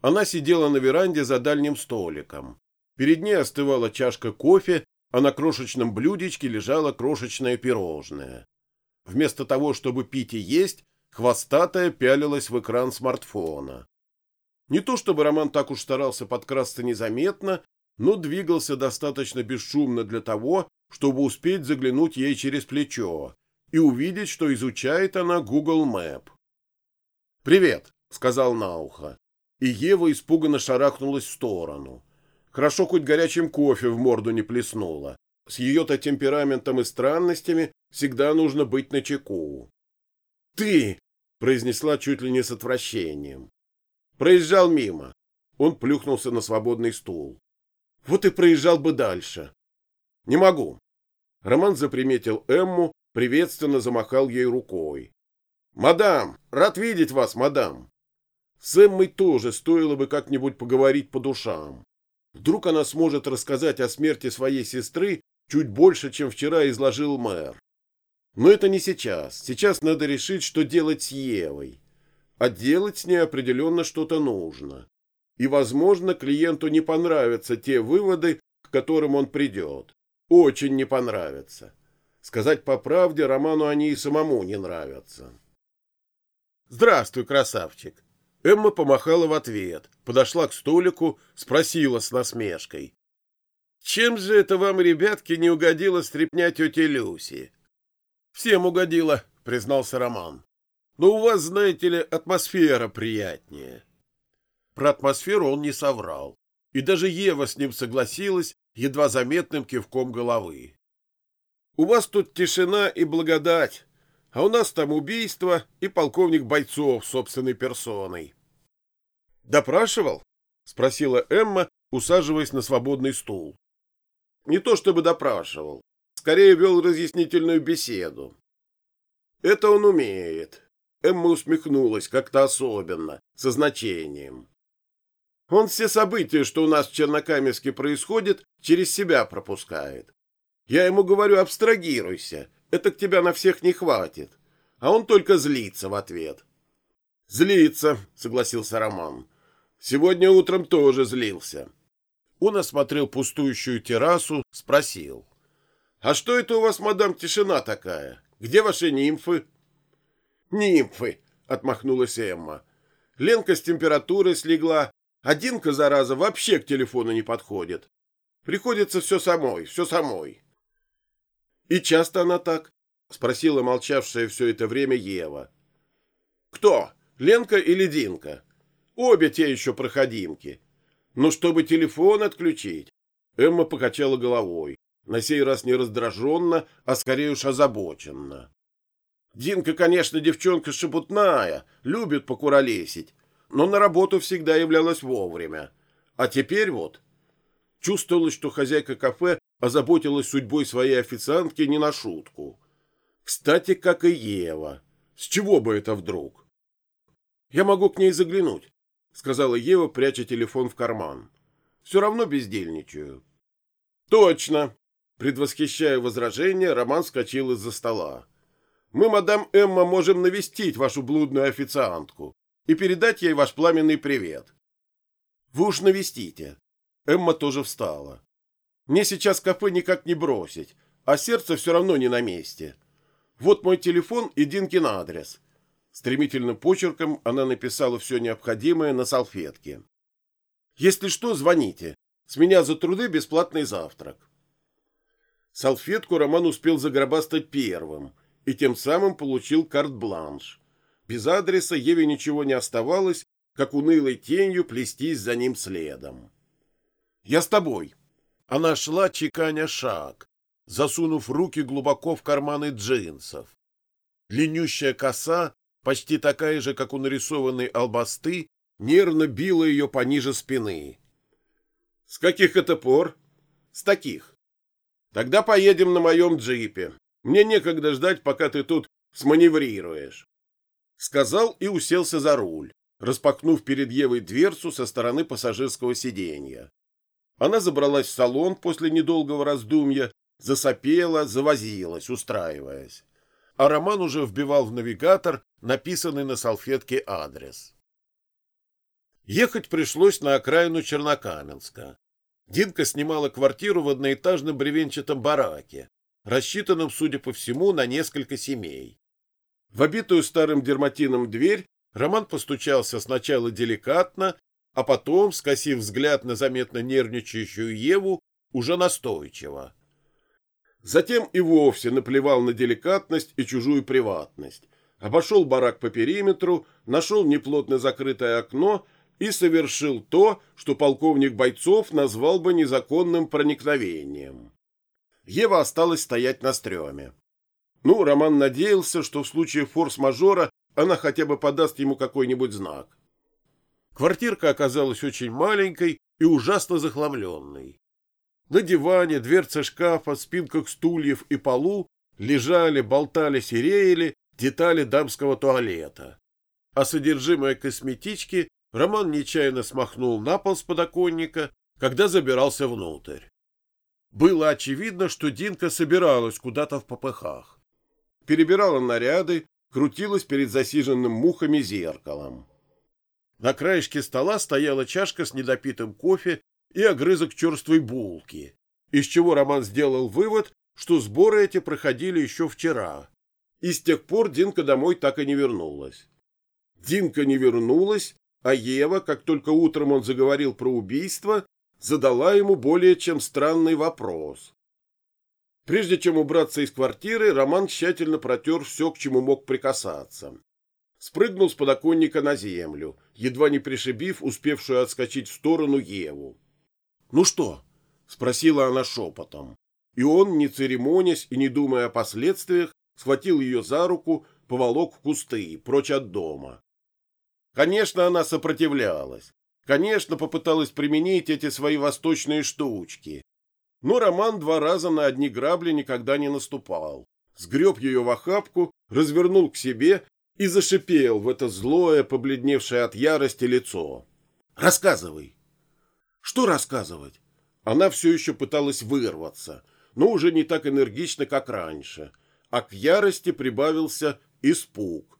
Она сидела на веранде за дальним столиком. Перед ней остывала чашка кофе, а на крошечном блюдечке лежало крошечное пирожное. Вместо того, чтобы пить и есть, хвостатая пялилась в экран смартфона. Не то чтобы Роман так уж старался подкрасться незаметно, но двигался достаточно бесшумно для того, чтобы успеть заглянуть ей через плечо и увидеть, что изучает она Google Map. «Привет», — сказал на ухо, и Ева испуганно шарахнулась в сторону. Хорошо хоть горячим кофе в морду не плеснула. С ее-то темпераментом и странностями всегда нужно быть начеку. «Ты!» — произнесла чуть ли не с отвращением. Проезжал мимо. Он плюхнулся на свободный стул. Вот и проезжал бы дальше. Не могу. Роман заприметил Эмму, приветственно замахал ей рукой. «Мадам! Рад видеть вас, мадам!» С Эммой тоже стоило бы как-нибудь поговорить по душам. Вдруг она сможет рассказать о смерти своей сестры чуть больше, чем вчера изложил мэр. Но это не сейчас. Сейчас надо решить, что делать с Евой а делать с ней определенно что-то нужно. И, возможно, клиенту не понравятся те выводы, к которым он придет. Очень не понравятся. Сказать по правде, Роману они и самому не нравятся. «Здравствуй, красавчик!» Эмма помахала в ответ, подошла к столику, спросила с насмешкой. «Чем же это вам, ребятки, не угодила стряпня тети Люси?» «Всем угодила», — признался Роман. Но у вас, знаете ли, атмосфера приятнее. Про атмосферу он не соврал. И даже Ева с ним согласилась едва заметным кивком головы. У вас тут тишина и благодать, а у нас там убийство и полковник бойцов собственной персоной. Допрашивал? спросила Эмма, усаживаясь на свободный стул. Не то чтобы допрашивал, скорее вел разъяснительную беседу. Это он умеет. Эмма усмехнулась как-то особенно, со значением. Он все события, что у нас в Чернокаменске происходит, через себя пропускает. Я ему говорю, абстрагируйся, это к тебя на всех не хватит. А он только злится в ответ. Злится, согласился Роман. Сегодня утром тоже злился. Он осмотрел пустующую террасу, спросил. «А что это у вас, мадам, тишина такая? Где ваши нимфы?» «Нимфы», — отмахнулась Эмма. «Ленка с температурой слегла, а Динка, зараза, вообще к телефону не подходит. Приходится все самой, все самой». «И часто она так?» — спросила молчавшая все это время Ева. «Кто, Ленка или Динка? Обе те еще проходимки. Но чтобы телефон отключить...» Эмма покачала головой, на сей раз не раздраженно, а скорее уж озабоченно. Динка, конечно, девчонка шебутная, любит покуролесить, но на работу всегда являлась вовремя. А теперь вот... Чувствовалось, что хозяйка кафе озаботилась судьбой своей официантки не на шутку. Кстати, как и Ева. С чего бы это вдруг? «Я могу к ней заглянуть», — сказала Ева, пряча телефон в карман. «Все равно бездельничаю». «Точно!» Предвосхищая возражение, Роман вскочил из-за стола. Мы, мадам Эмма, можем навестить вашу блудную официантку и передать ей ваш пламенный привет. Вы уж навестите. Эмма тоже встала. Мне сейчас кафе никак не бросить, а сердце все равно не на месте. Вот мой телефон и Динкин адрес. Стремительным почерком она написала все необходимое на салфетке. Если что, звоните. С меня за труды бесплатный завтрак. Салфетку Роман успел загробастать первым — и тем самым получил карт-бланш. Без адреса Еве ничего не оставалось, как унылой тенью плестись за ним следом. «Я с тобой». Она шла, чеканя шаг, засунув руки глубоко в карманы джинсов. Длиннющая коса, почти такая же, как у нарисованной албасты, нервно била ее пониже спины. «С каких это пор?» «С таких». «Тогда поедем на моем джипе. Мне некогда ждать, пока ты тут сманеврируешь. Сказал и уселся за руль, распахнув перед Евой дверцу со стороны пассажирского сиденья. Она забралась в салон после недолгого раздумья, засопела, завозилась, устраиваясь. А Роман уже вбивал в навигатор написанный на салфетке адрес. Ехать пришлось на окраину Чернокаменска. Динка снимала квартиру в одноэтажном бревенчатом бараке, рассчитанном, судя по всему, на несколько семей. В обитую старым дерматином дверь Роман постучался сначала деликатно, а потом, скосив взгляд на заметно нервничающую Еву, уже настойчиво. Затем и вовсе наплевал на деликатность и чужую приватность, обошел барак по периметру, нашел неплотно закрытое окно и совершил то, что полковник бойцов назвал бы незаконным проникновением. Ева осталась стоять на стреме. Ну, Роман надеялся, что в случае форс-мажора она хотя бы подаст ему какой-нибудь знак. Квартирка оказалась очень маленькой и ужасно захламленной. На диване, дверце шкафа, спинках стульев и полу лежали, болтались и реяли детали дамского туалета. А содержимое косметички Роман нечаянно смахнул на пол с подоконника, когда забирался внутрь. Было очевидно, что Динка собиралась куда-то в попыхах. Перебирала наряды, крутилась перед засиженным мухами зеркалом. На краешке стола стояла чашка с недопитым кофе и огрызок черствой булки, из чего Роман сделал вывод, что сборы эти проходили еще вчера. И с тех пор Динка домой так и не вернулась. Динка не вернулась, а Ева, как только утром он заговорил про убийство, задала ему более чем странный вопрос. Прежде чем убраться из квартиры, Роман тщательно протер все, к чему мог прикасаться. Спрыгнул с подоконника на землю, едва не пришибив успевшую отскочить в сторону Еву. «Ну что?» — спросила она шепотом. И он, не церемонясь и не думая о последствиях, схватил ее за руку, поволок в кусты, прочь от дома. Конечно, она сопротивлялась. Конечно, попыталась применить эти свои восточные штучки. Но Роман два раза на одни грабли никогда не наступал. Сгреб ее в охапку, развернул к себе и зашипел в это злое, побледневшее от ярости лицо. «Рассказывай, Что рассказывать? Она все еще пыталась вырваться, но уже не так энергично, как раньше, а к ярости прибавился испуг.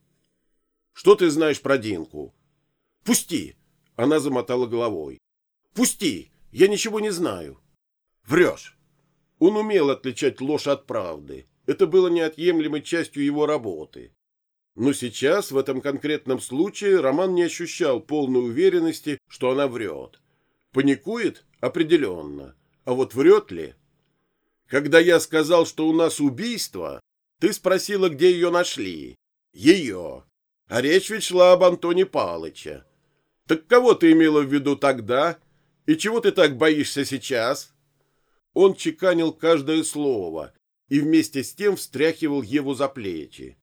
Что ты знаешь про Динку? Пусти! Она замотала головой. Пусти! Я ничего не знаю. Врешь. Он умел отличать ложь от правды. Это было неотъемлемой частью его работы. Но сейчас, в этом конкретном случае, Роман не ощущал полной уверенности, что она врет. Паникует? Определенно. А вот врет ли? Когда я сказал, что у нас убийство, ты спросила, где ее нашли. Ее. А речь ведь шла об Антоне Палыча. Так кого ты имела в виду тогда? И чего ты так боишься сейчас? Он чеканил каждое слово и вместе с тем встряхивал Еву за плечи.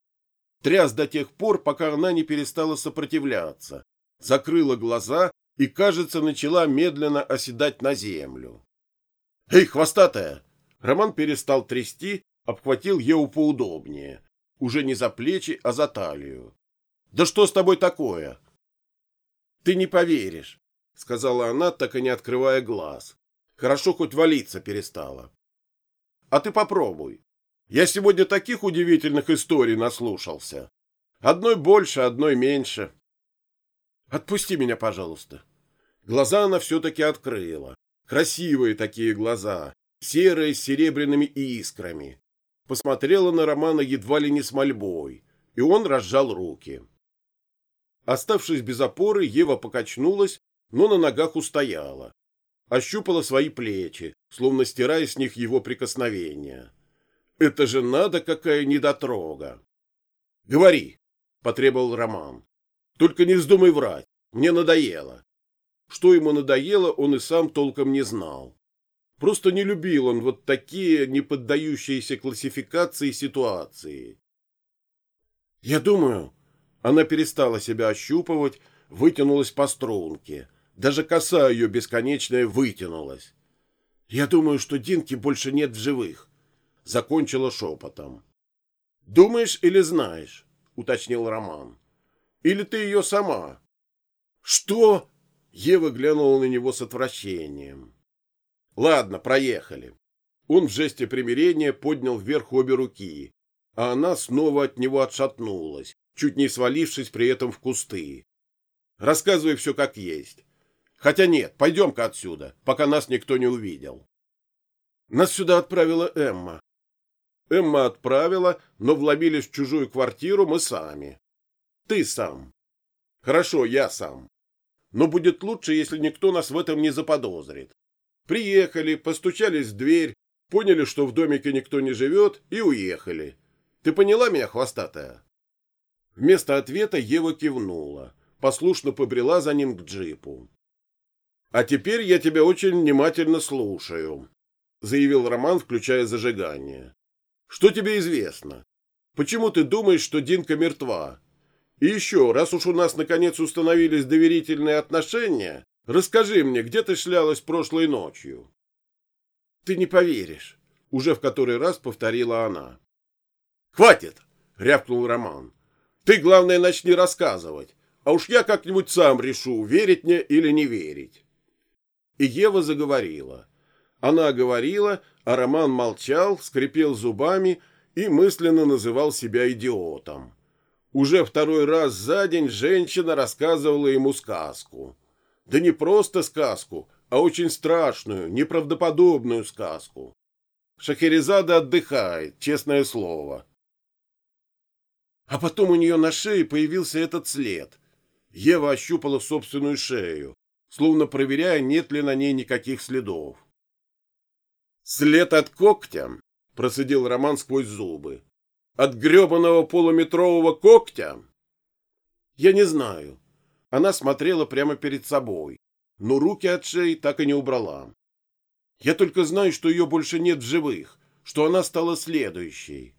Тряс до тех пор, пока она не перестала сопротивляться, закрыла глаза и, кажется, начала медленно оседать на землю. «Эй, хвостатая!» Роман перестал трясти, обхватил Еву поудобнее, уже не за плечи, а за талию. «Да что с тобой такое?» «Ты не поверишь», — сказала она, так и не открывая глаз. Хорошо хоть валиться перестала. «А ты попробуй. Я сегодня таких удивительных историй наслушался. Одной больше, одной меньше. Отпусти меня, пожалуйста». Глаза она все-таки открыла. Красивые такие глаза, серые с серебряными искрами. Посмотрела на Романа едва ли не с мольбой, и он разжал руки. Оставшись без опоры, Ева покачнулась, но на ногах устояла. Ощупала свои плечи, словно стирая с них его прикосновения. Это же надо, какая недотрога. Говори, потребовал Роман. Только не вздумай врать, мне надоело. Что ему надоело, он и сам толком не знал. Просто не любил он вот такие не поддающиеся классификации ситуации. Я думаю, она перестала себя ощупывать, вытянулась по струнке. Даже коса ее бесконечная вытянулась. Я думаю, что Динки больше нет в живых. Закончила шепотом. Думаешь или знаешь? Уточнил Роман. Или ты ее сама? Что? Ева глянула на него с отвращением. Ладно, проехали. Он в жесте примирения поднял вверх обе руки, а она снова от него отшатнулась, чуть не свалившись при этом в кусты. Рассказывай все как есть. Хотя нет, пойдем-ка отсюда, пока нас никто не увидел. Нас сюда отправила Эмма. Эмма отправила, но вломились в чужую квартиру мы сами. Ты сам. Хорошо, я сам. Но будет лучше, если никто нас в этом не заподозрит. Приехали, постучались в дверь, поняли, что в домике никто не живет, и уехали. Ты поняла меня, хвостатая? Вместо ответа Ева кивнула, послушно побрела за ним к джипу. «А теперь я тебя очень внимательно слушаю», — заявил Роман, включая зажигание. «Что тебе известно? Почему ты думаешь, что Динка мертва? И еще, раз уж у нас наконец установились доверительные отношения, расскажи мне, где ты шлялась прошлой ночью?» «Ты не поверишь», — уже в который раз повторила она. «Хватит!» — рявкнул Роман. Ты, главное, начни рассказывать, а уж я как-нибудь сам решу, верить мне или не верить. И Ева заговорила. Она говорила, а Роман молчал, скрипел зубами и мысленно называл себя идиотом. Уже второй раз за день женщина рассказывала ему сказку. Да не просто сказку, а очень страшную, неправдоподобную сказку. Шахерезада отдыхает, честное слово. А потом у нее на шее появился этот след. Ева ощупала собственную шею, словно проверяя, нет ли на ней никаких следов. «След от когтя?» — процедил Роман сквозь зубы. «От гребаного полуметрового когтя?» «Я не знаю». Она смотрела прямо перед собой, но руки от шеи так и не убрала. «Я только знаю, что ее больше нет в живых, что она стала следующей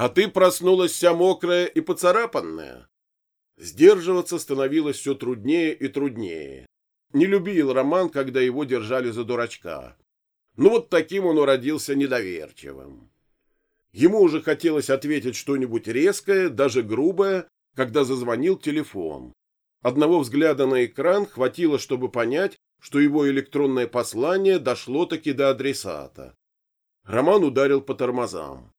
а ты проснулась вся мокрая и поцарапанная. Сдерживаться становилось все труднее и труднее. Не любил Роман, когда его держали за дурачка. Ну вот таким он уродился недоверчивым. Ему уже хотелось ответить что-нибудь резкое, даже грубое, когда зазвонил телефон. Одного взгляда на экран хватило, чтобы понять, что его электронное послание дошло таки до адресата. Роман ударил по тормозам.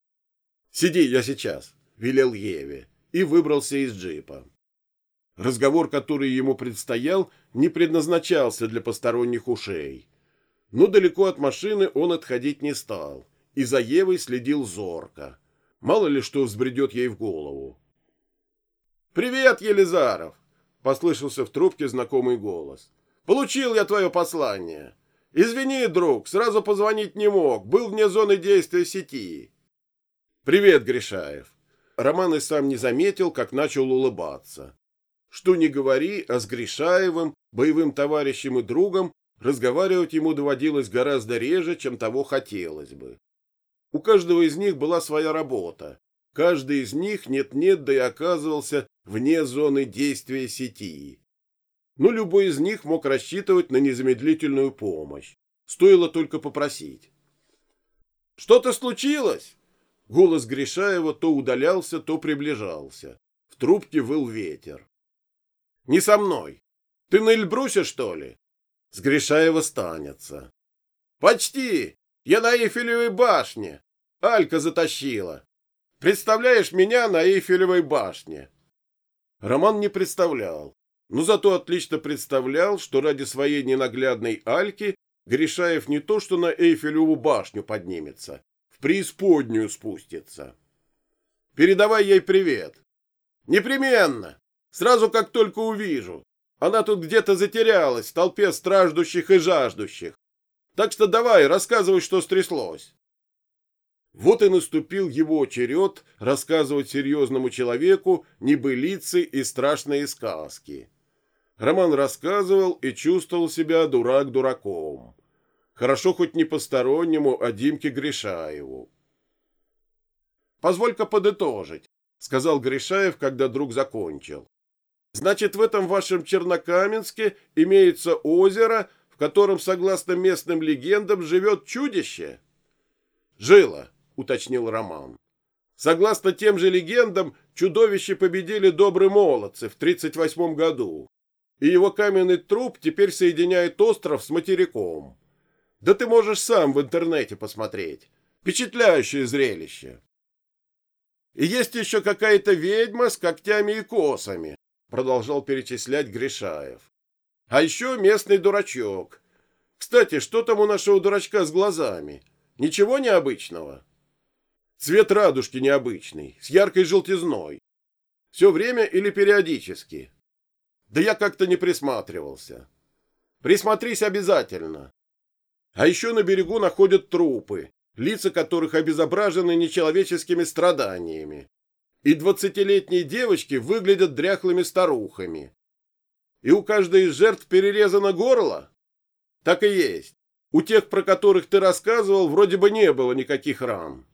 «Сиди, я сейчас», — велел Еве, и выбрался из джипа. Разговор, который ему предстоял, не предназначался для посторонних ушей. Но далеко от машины он отходить не стал, и за Евой следил зорко. Мало ли что взбредет ей в голову. «Привет, Елизаров!» — послышался в трубке знакомый голос. «Получил я твое послание. Извини, друг, сразу позвонить не мог, был вне зоны действия сети». «Привет, Гришаев!» Роман и сам не заметил, как начал улыбаться. Что ни говори, а с Гришаевым, боевым товарищем и другом, разговаривать ему доводилось гораздо реже, чем того хотелось бы. У каждого из них была своя работа. Каждый из них нет-нет, да и оказывался вне зоны действия сети. Но любой из них мог рассчитывать на незамедлительную помощь. Стоило только попросить. «Что-то случилось?» Голос Гришаева то удалялся, то приближался. В трубке выл ветер. «Не со мной. Ты на Эльбрусе, что ли?» С Гришаева станется. «Почти. Я на Эйфелевой башне. Алька затащила. Представляешь меня на Эйфелевой башне?» Роман не представлял, но зато отлично представлял, что ради своей ненаглядной Альки Гришаев не то что на Эйфелеву башню поднимется, преисподнюю спустится. «Передавай ей привет». «Непременно. Сразу как только увижу. Она тут где-то затерялась в толпе страждущих и жаждущих. Так что давай, рассказывай, что стряслось. Вот и наступил его черед рассказывать серьезному человеку небылицы и страшные сказки. Роман рассказывал и чувствовал себя дурак дураком. Хорошо хоть не постороннему, а Димке Гришаеву. «Позволь-ка подытожить», — сказал Гришаев, когда друг закончил. Значит, в этом вашем Чернокаменске имеется озеро, в котором, согласно местным легендам, живет чудище? Жило, уточнил Роман. Согласно тем же легендам, чудовище победили добрые молодцы в 38 году, и его каменный труп теперь соединяет остров с материком. Да ты можешь сам в интернете посмотреть. Впечатляющее зрелище. И есть еще какая-то ведьма с когтями и косами, продолжал перечислять Гришаев. А еще местный дурачок. Кстати, что там у нашего дурачка с глазами? Ничего необычного? Цвет радужки необычный, с яркой желтизной. Все время или периодически? Да я как-то не присматривался. Присмотрись обязательно. А еще на берегу находят трупы, лица которых обезображены нечеловеческими страданиями и двадцатилетние девочки выглядят дряхлыми старухами. И у каждой из жертв перерезано горло? Так и есть. У тех, про которых ты рассказывал, вроде бы не было никаких ран.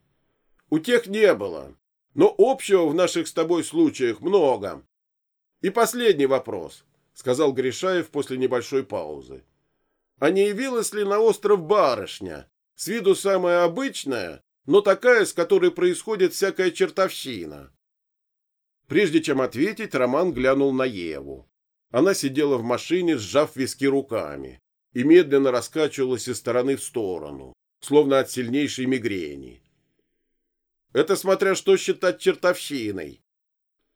У тех не было. Но общего в наших с тобой случаях много. И последний вопрос, сказал Гришаев после небольшой паузы. А не явилась ли на остров барышня? С виду самая обычная, но такая, с которой происходит всякая чертовщина. Прежде чем ответить, Роман глянул на Еву. Она сидела в машине, сжав виски руками, и медленно раскачивалась из стороны в сторону, словно от сильнейшей мигрени. Это смотря что считать чертовщиной.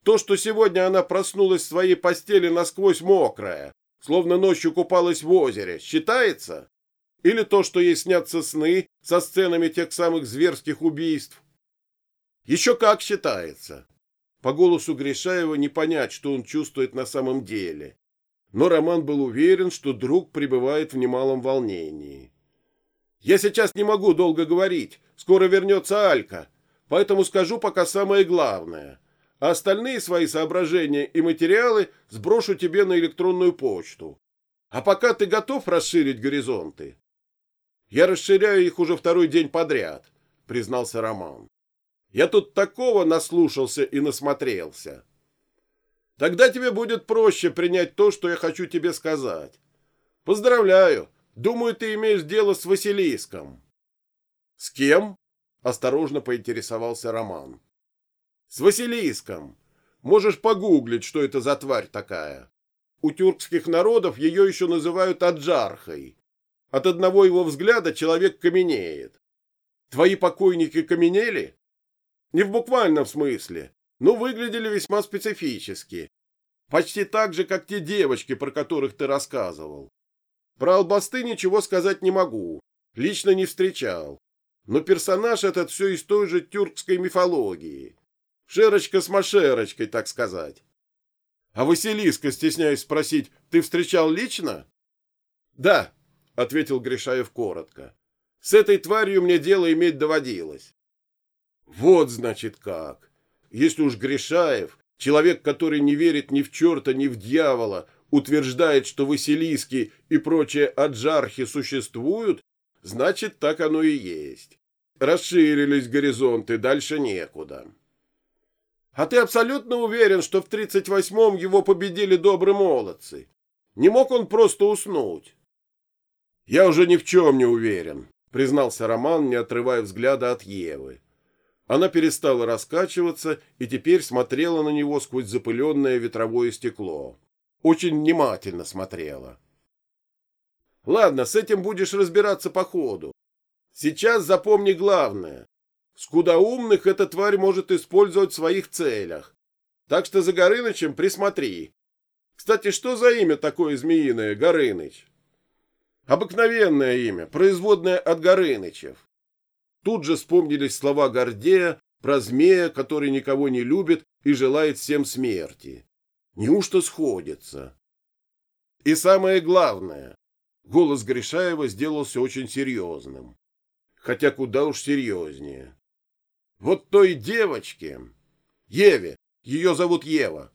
То, что сегодня она проснулась в своей постели насквозь мокрая, словно ночью купалась в озере, считается? Или то, что ей снятся сны со сценами тех самых зверских убийств? Еще как считается. По голосу Гришаева не понять, что он чувствует на самом деле. Но Роман был уверен, что друг пребывает в немалом волнении. «Я сейчас не могу долго говорить. Скоро вернется Алька. Поэтому скажу пока самое главное. А остальные свои соображения и материалы сброшу тебе на электронную почту. А пока ты готов расширить горизонты?» «Я расширяю их уже второй день подряд», — признался Роман. Я тут такого наслушался и насмотрелся. Тогда тебе будет проще принять то, что я хочу тебе сказать. Поздравляю. Думаю, ты имеешь дело с Василиском. С кем? Осторожно поинтересовался Роман. С Василиском. Можешь погуглить, что это за тварь такая. У тюркских народов ее еще называют аджархой. От одного его взгляда человек каменеет. Твои покойники каменели? Не в буквальном смысле, но выглядели весьма специфически. Почти так же, как те девочки, про которых ты рассказывал. Про албасты ничего сказать не могу, лично не встречал. Но персонаж этот все из той же тюркской мифологии. Шерочка с машерочкой, так сказать. А Василиска, стесняюсь спросить, ты встречал лично? Да, ответил Гришаев коротко. С этой тварью мне дело иметь доводилось. Вот, значит, как. Если уж Гришаев, человек, который не верит ни в черта, ни в дьявола, утверждает, что Василиски и прочие аджархи существуют, значит, так оно и есть. Расширились горизонты, дальше некуда. А ты абсолютно уверен, что в 38-м его победили добрые молодцы? Не мог он просто уснуть? Я уже ни в чем не уверен, признался Роман, не отрывая взгляда от Евы. Она перестала раскачиваться и теперь смотрела на него сквозь запыленное ветровое стекло. Очень внимательно смотрела. Ладно, с этим будешь разбираться по ходу. Сейчас запомни главное. Скудоумных эта тварь может использовать в своих целях. Так что за Горынычем присмотри. Кстати, что за имя такое змеиное, Горыныч? Обыкновенное имя, производное от Горынычев. Тут же вспомнились слова Гордея про змея, который никого не любит и желает всем смерти. Неужто сходится? И самое главное, голос Гришаева сделался очень серьезным. Хотя куда уж серьезнее. Вот той девочке, Еве, ее зовут Ева.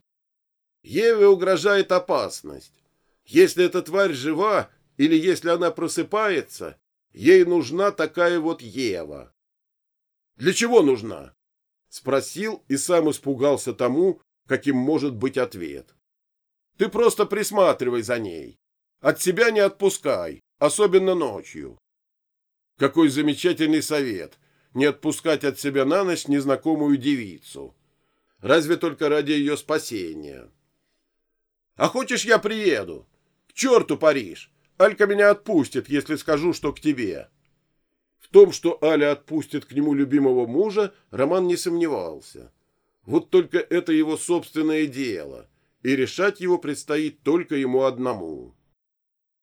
Еве угрожает опасность. Если эта тварь жива или если она просыпается, ей нужна такая вот Ева. Для чего нужна? Спросил и сам испугался тому, каким может быть ответ. Ты просто присматривай за ней. От себя не отпускай, особенно ночью. Какой замечательный совет не отпускать от себя на ночь незнакомую девицу. Разве только ради ее спасения. А хочешь, я приеду? К черту Париж! Алька меня отпустит, если скажу, что к тебе. В том, что Аля отпустит к нему любимого мужа, Роман не сомневался. Вот только это его собственное дело, и решать его предстоит только ему одному.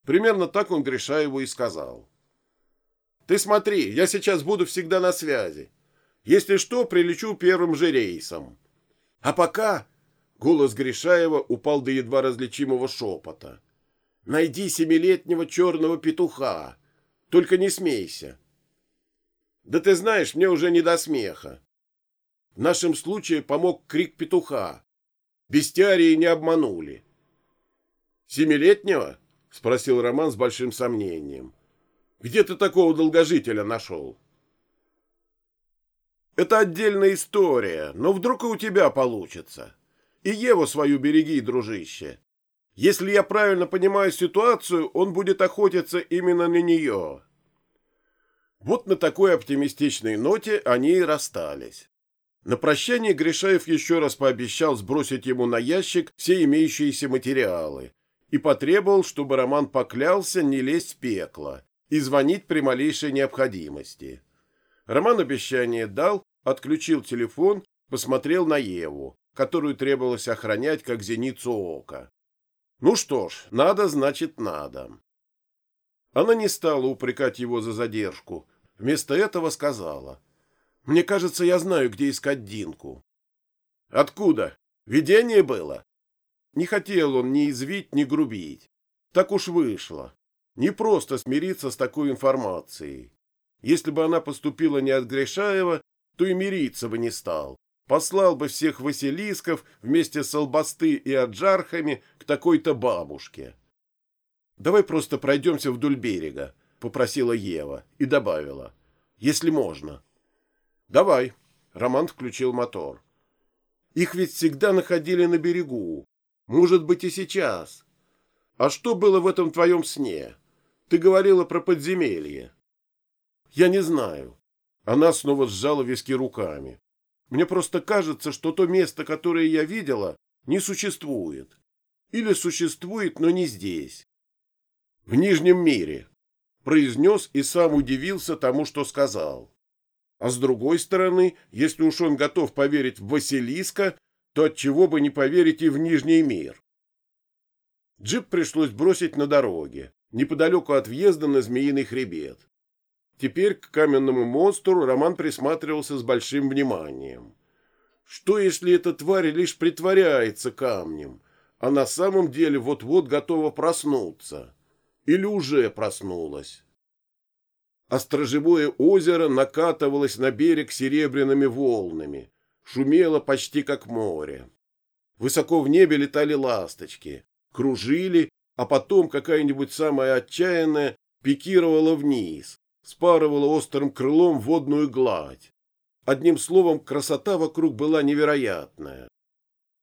Примерно так он Гришаеву и сказал. Ты смотри, я сейчас буду всегда на связи. Если что, прилечу первым же рейсом. А пока...» Голос Гришаева упал до едва различимого шепота. «Найди семилетнего черного петуха. Только не смейся». «Да ты знаешь, мне уже не до смеха. В нашем случае помог крик петуха. Бестиарии не обманули». «Семилетнего?» — спросил Роман с большим сомнением. Где ты такого долгожителя нашел? Это отдельная история, но вдруг и у тебя получится. И Еву свою береги, дружище. Если я правильно понимаю ситуацию, он будет охотиться именно на нее. Вот на такой оптимистичной ноте они и расстались. На прощание Гришаев еще раз пообещал сбросить ему на ящик все имеющиеся материалы и потребовал, чтобы Роман поклялся не лезть в пекло и звонить при малейшей необходимости. Роман обещание дал, отключил телефон, посмотрел на Еву, которую требовалось охранять как зеницу ока. Ну что ж, надо, значит, надо. Она не стала упрекать его за задержку. Вместо этого сказала. «Мне кажется, я знаю, где искать Динку». «Откуда? Видение было?» Не хотел он ни извить, ни грубить. Так уж вышло. Не просто смириться с такой информацией. Если бы она поступила не от Гришаева, то и мириться бы не стал. Послал бы всех Василисков вместе с Албасты и Аджархами к такой-то бабушке. «Давай просто пройдемся вдоль берега», — попросила Ева и добавила. «Если можно». «Давай», — Роман включил мотор. «Их ведь всегда находили на берегу. Может быть, и сейчас. А что было в этом твоем сне?» Ты говорила про подземелье. Я не знаю. Она снова сжала виски руками. Мне просто кажется, что то место, которое я видела, не существует. или существует, но не здесь. В Нижнем мире, произнес и сам удивился тому, что сказал. А с другой стороны, если уж он готов поверить в Василиска, то от чего бы не поверить и в Нижний мир? Джип пришлось бросить на дороге, неподалеку от въезда на Змеиный хребет. Теперь к каменному монстру Роман присматривался с большим вниманием. Что, если эта тварь лишь притворяется камнем, а на самом деле вот-вот готова проснуться? Или уже проснулась? Острожевое озеро накатывалось на берег серебряными волнами, шумело почти как море. Высоко в небе летали ласточки, кружили, а потом какая-нибудь самая отчаянная пикировала вниз, спарывала острым крылом водную гладь. Одним словом, красота вокруг была невероятная.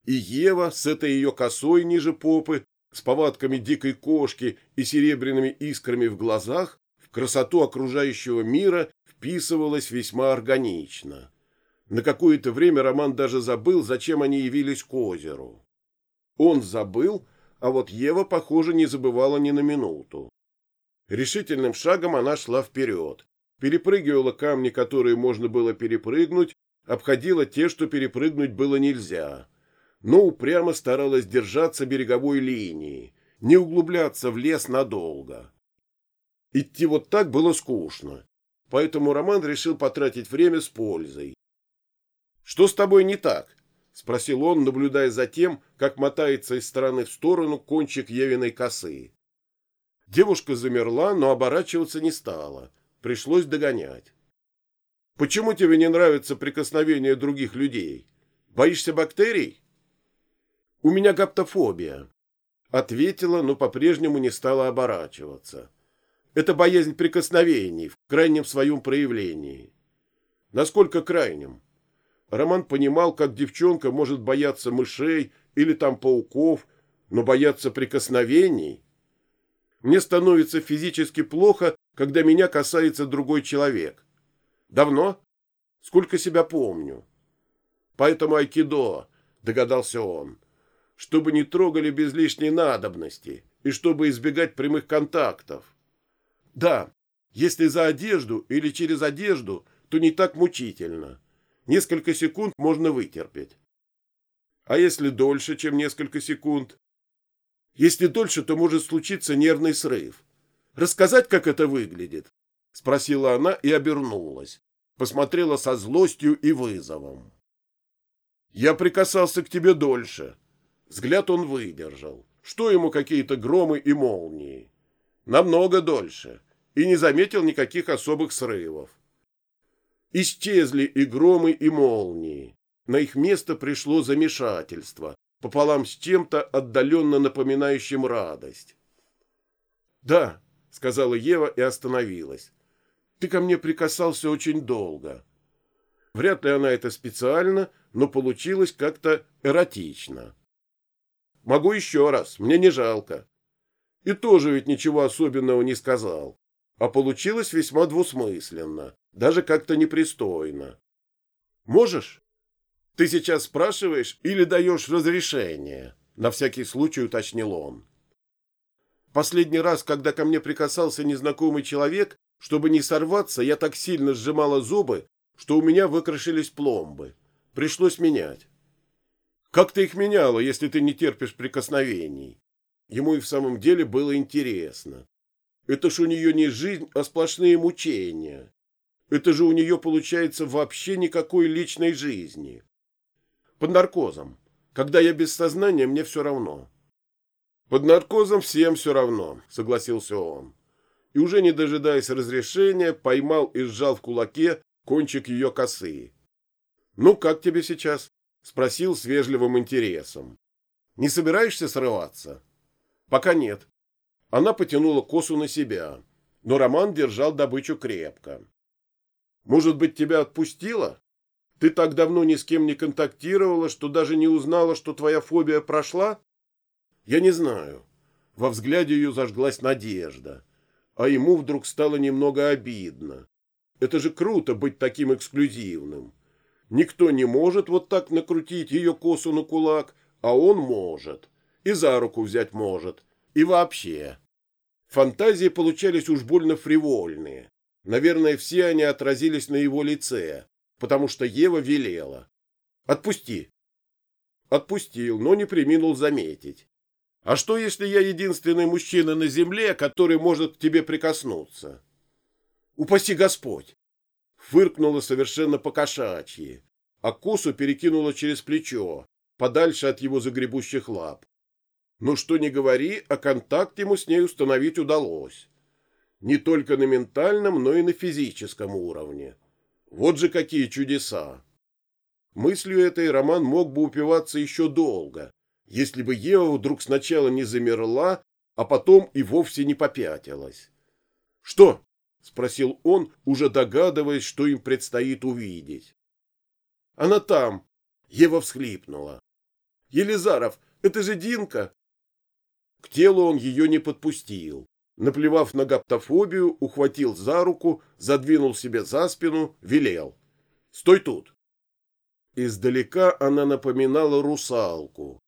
И Ева с этой ее косой ниже попы, с повадками дикой кошки и серебряными искрами в глазах, в красоту окружающего мира вписывалась весьма органично. На какое-то время Роман даже забыл, зачем они явились к озеру. Он забыл, а вот Ева, похоже, не забывала ни на минуту. Решительным шагом она шла вперед, перепрыгивала камни, которые можно было перепрыгнуть, обходила те, что перепрыгнуть было нельзя, но упрямо старалась держаться береговой линии, не углубляться в лес надолго. Идти вот так было скучно, поэтому Роман решил потратить время с пользой. «Что с тобой не так?» — спросил он, наблюдая за тем, как мотается из стороны в сторону кончик Евиной косы. Девушка замерла, но оборачиваться не стала. Пришлось догонять. «Почему тебе не нравится прикосновение других людей? Боишься бактерий?» «У меня гаптофобия», — ответила, но по-прежнему не стала оборачиваться. «Это боязнь прикосновений в крайнем своем проявлении». «Насколько крайнем?» Роман понимал, как девчонка может бояться мышей или там пауков, но бояться прикосновений — мне становится физически плохо, когда меня касается другой человек. Давно? Сколько себя помню. Поэтому айкидо, догадался он, чтобы не трогали без лишней надобности и чтобы избегать прямых контактов. Да, если за одежду или через одежду, то не так мучительно. Несколько секунд можно вытерпеть. А если дольше, чем несколько секунд? Если дольше, то может случиться нервный срыв. Рассказать, как это выглядит? — спросила она и обернулась. Посмотрела со злостью и вызовом. «Я прикасался к тебе дольше». Взгляд он выдержал. Что ему какие-то громы и молнии? Намного дольше. И не заметил никаких особых срывов. Исчезли и громы, и молнии. На их место пришло замешательство, пополам с чем-то отдаленно напоминающим радость. «Да», — сказала Ева и остановилась. «Ты ко мне прикасался очень долго». Вряд ли она это специально, но получилось как-то эротично. «Могу еще раз, мне не жалко». И тоже ведь ничего особенного не сказал. А получилось весьма двусмысленно, даже как-то непристойно. «Можешь?» Ты сейчас спрашиваешь или даешь разрешение? На всякий случай уточнил он. Последний раз, когда ко мне прикасался незнакомый человек, чтобы не сорваться, я так сильно сжимала зубы, что у меня выкрашились пломбы. Пришлось менять. Как ты их меняла, если ты не терпишь прикосновений? Ему и в самом деле было интересно. Это ж у нее не жизнь, а сплошные мучения. Это же у нее получается вообще никакой личной жизни. Под наркозом. Когда я без сознания, мне все равно. Под наркозом всем все равно, согласился он. И уже не дожидаясь разрешения, поймал и сжал в кулаке кончик ее косы. «Ну, как тебе сейчас?» — спросил с вежливым интересом. «Не собираешься срываться?» «Пока нет». Она потянула косу на себя, но Роман держал добычу крепко. «Может быть, тебя отпустила?» Ты так давно ни с кем не контактировала, что даже не узнала, что твоя фобия прошла? Я не знаю. Во взгляде ее зажглась надежда. А ему вдруг стало немного обидно. Это же круто быть таким эксклюзивным. Никто не может вот так накрутить ее косу на кулак, а он может. и за руку взять может, и вообще. Фантазии получались уж больно фривольные. Наверное, все они отразились на его лице, потому что Ева велела. «Отпусти». Отпустил, но не приминул заметить. «А что, если я единственный мужчина на земле, который может к тебе прикоснуться?» «Упаси Господь!» Фыркнула совершенно по-кошачьи, а косу перекинула через плечо, подальше от его загребущих лап. Но что ни говори, а контакт ему с ней установить удалось. Не только на ментальном, но и на физическом уровне. Вот же какие чудеса! Мыслью этой Роман мог бы упиваться еще долго, если бы Ева вдруг сначала не замерла, а потом и вовсе не попятилась. «Что?» — спросил он, уже догадываясь, что им предстоит увидеть. «Она там!» — Ева всхлипнула. «Елизаров, это же Динка!» К телу он ее не подпустил. Наплевав на гаптофобию, ухватил за руку, задвинул себе за спину, велел. «Стой тут!» Издалека она напоминала русалку.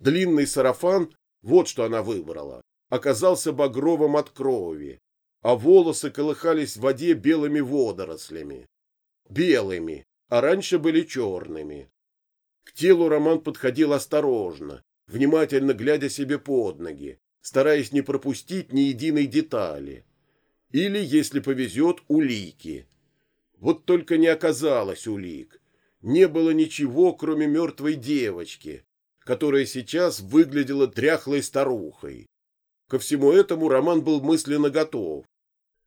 Длинный сарафан, вот что она выбрала, оказался багровым от крови, а волосы колыхались в воде белыми водорослями. Белыми, а раньше были черными. К телу Роман подходил осторожно, внимательно глядя себе под ноги, стараясь не пропустить ни единой детали. Или, если повезет, улики. Вот только не оказалось улик. Не было ничего, кроме мертвой девочки, которая сейчас выглядела дряхлой старухой. Ко всему этому Роман был мысленно готов.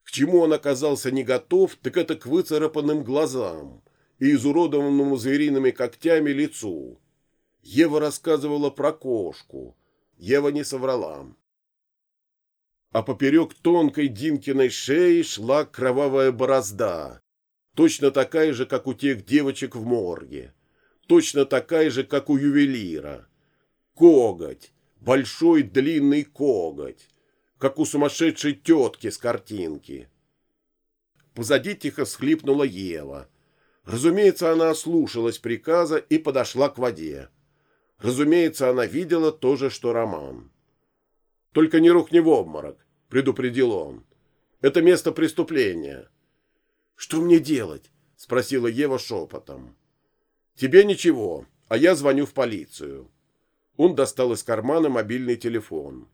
К чему он оказался не готов, так это к выцарапанным глазам и изуродованному звериными когтями лицу. Ева рассказывала про кошку. Ева не соврала а поперек тонкой Динкиной шеи шла кровавая борозда, точно такая же, как у тех девочек в морге, точно такая же, как у ювелира. Коготь, большой длинный коготь, как у сумасшедшей тетки с картинки. Позади тихо схлипнула Ева. Разумеется, она ослушалась приказа и подошла к воде. Разумеется, она видела то же, что Роман. Только не рухни в обморок. — предупредил он. «Это место преступления». «Что мне делать?» — спросила Ева шепотом. «Тебе ничего, а я звоню в полицию». Он достал из кармана мобильный телефон.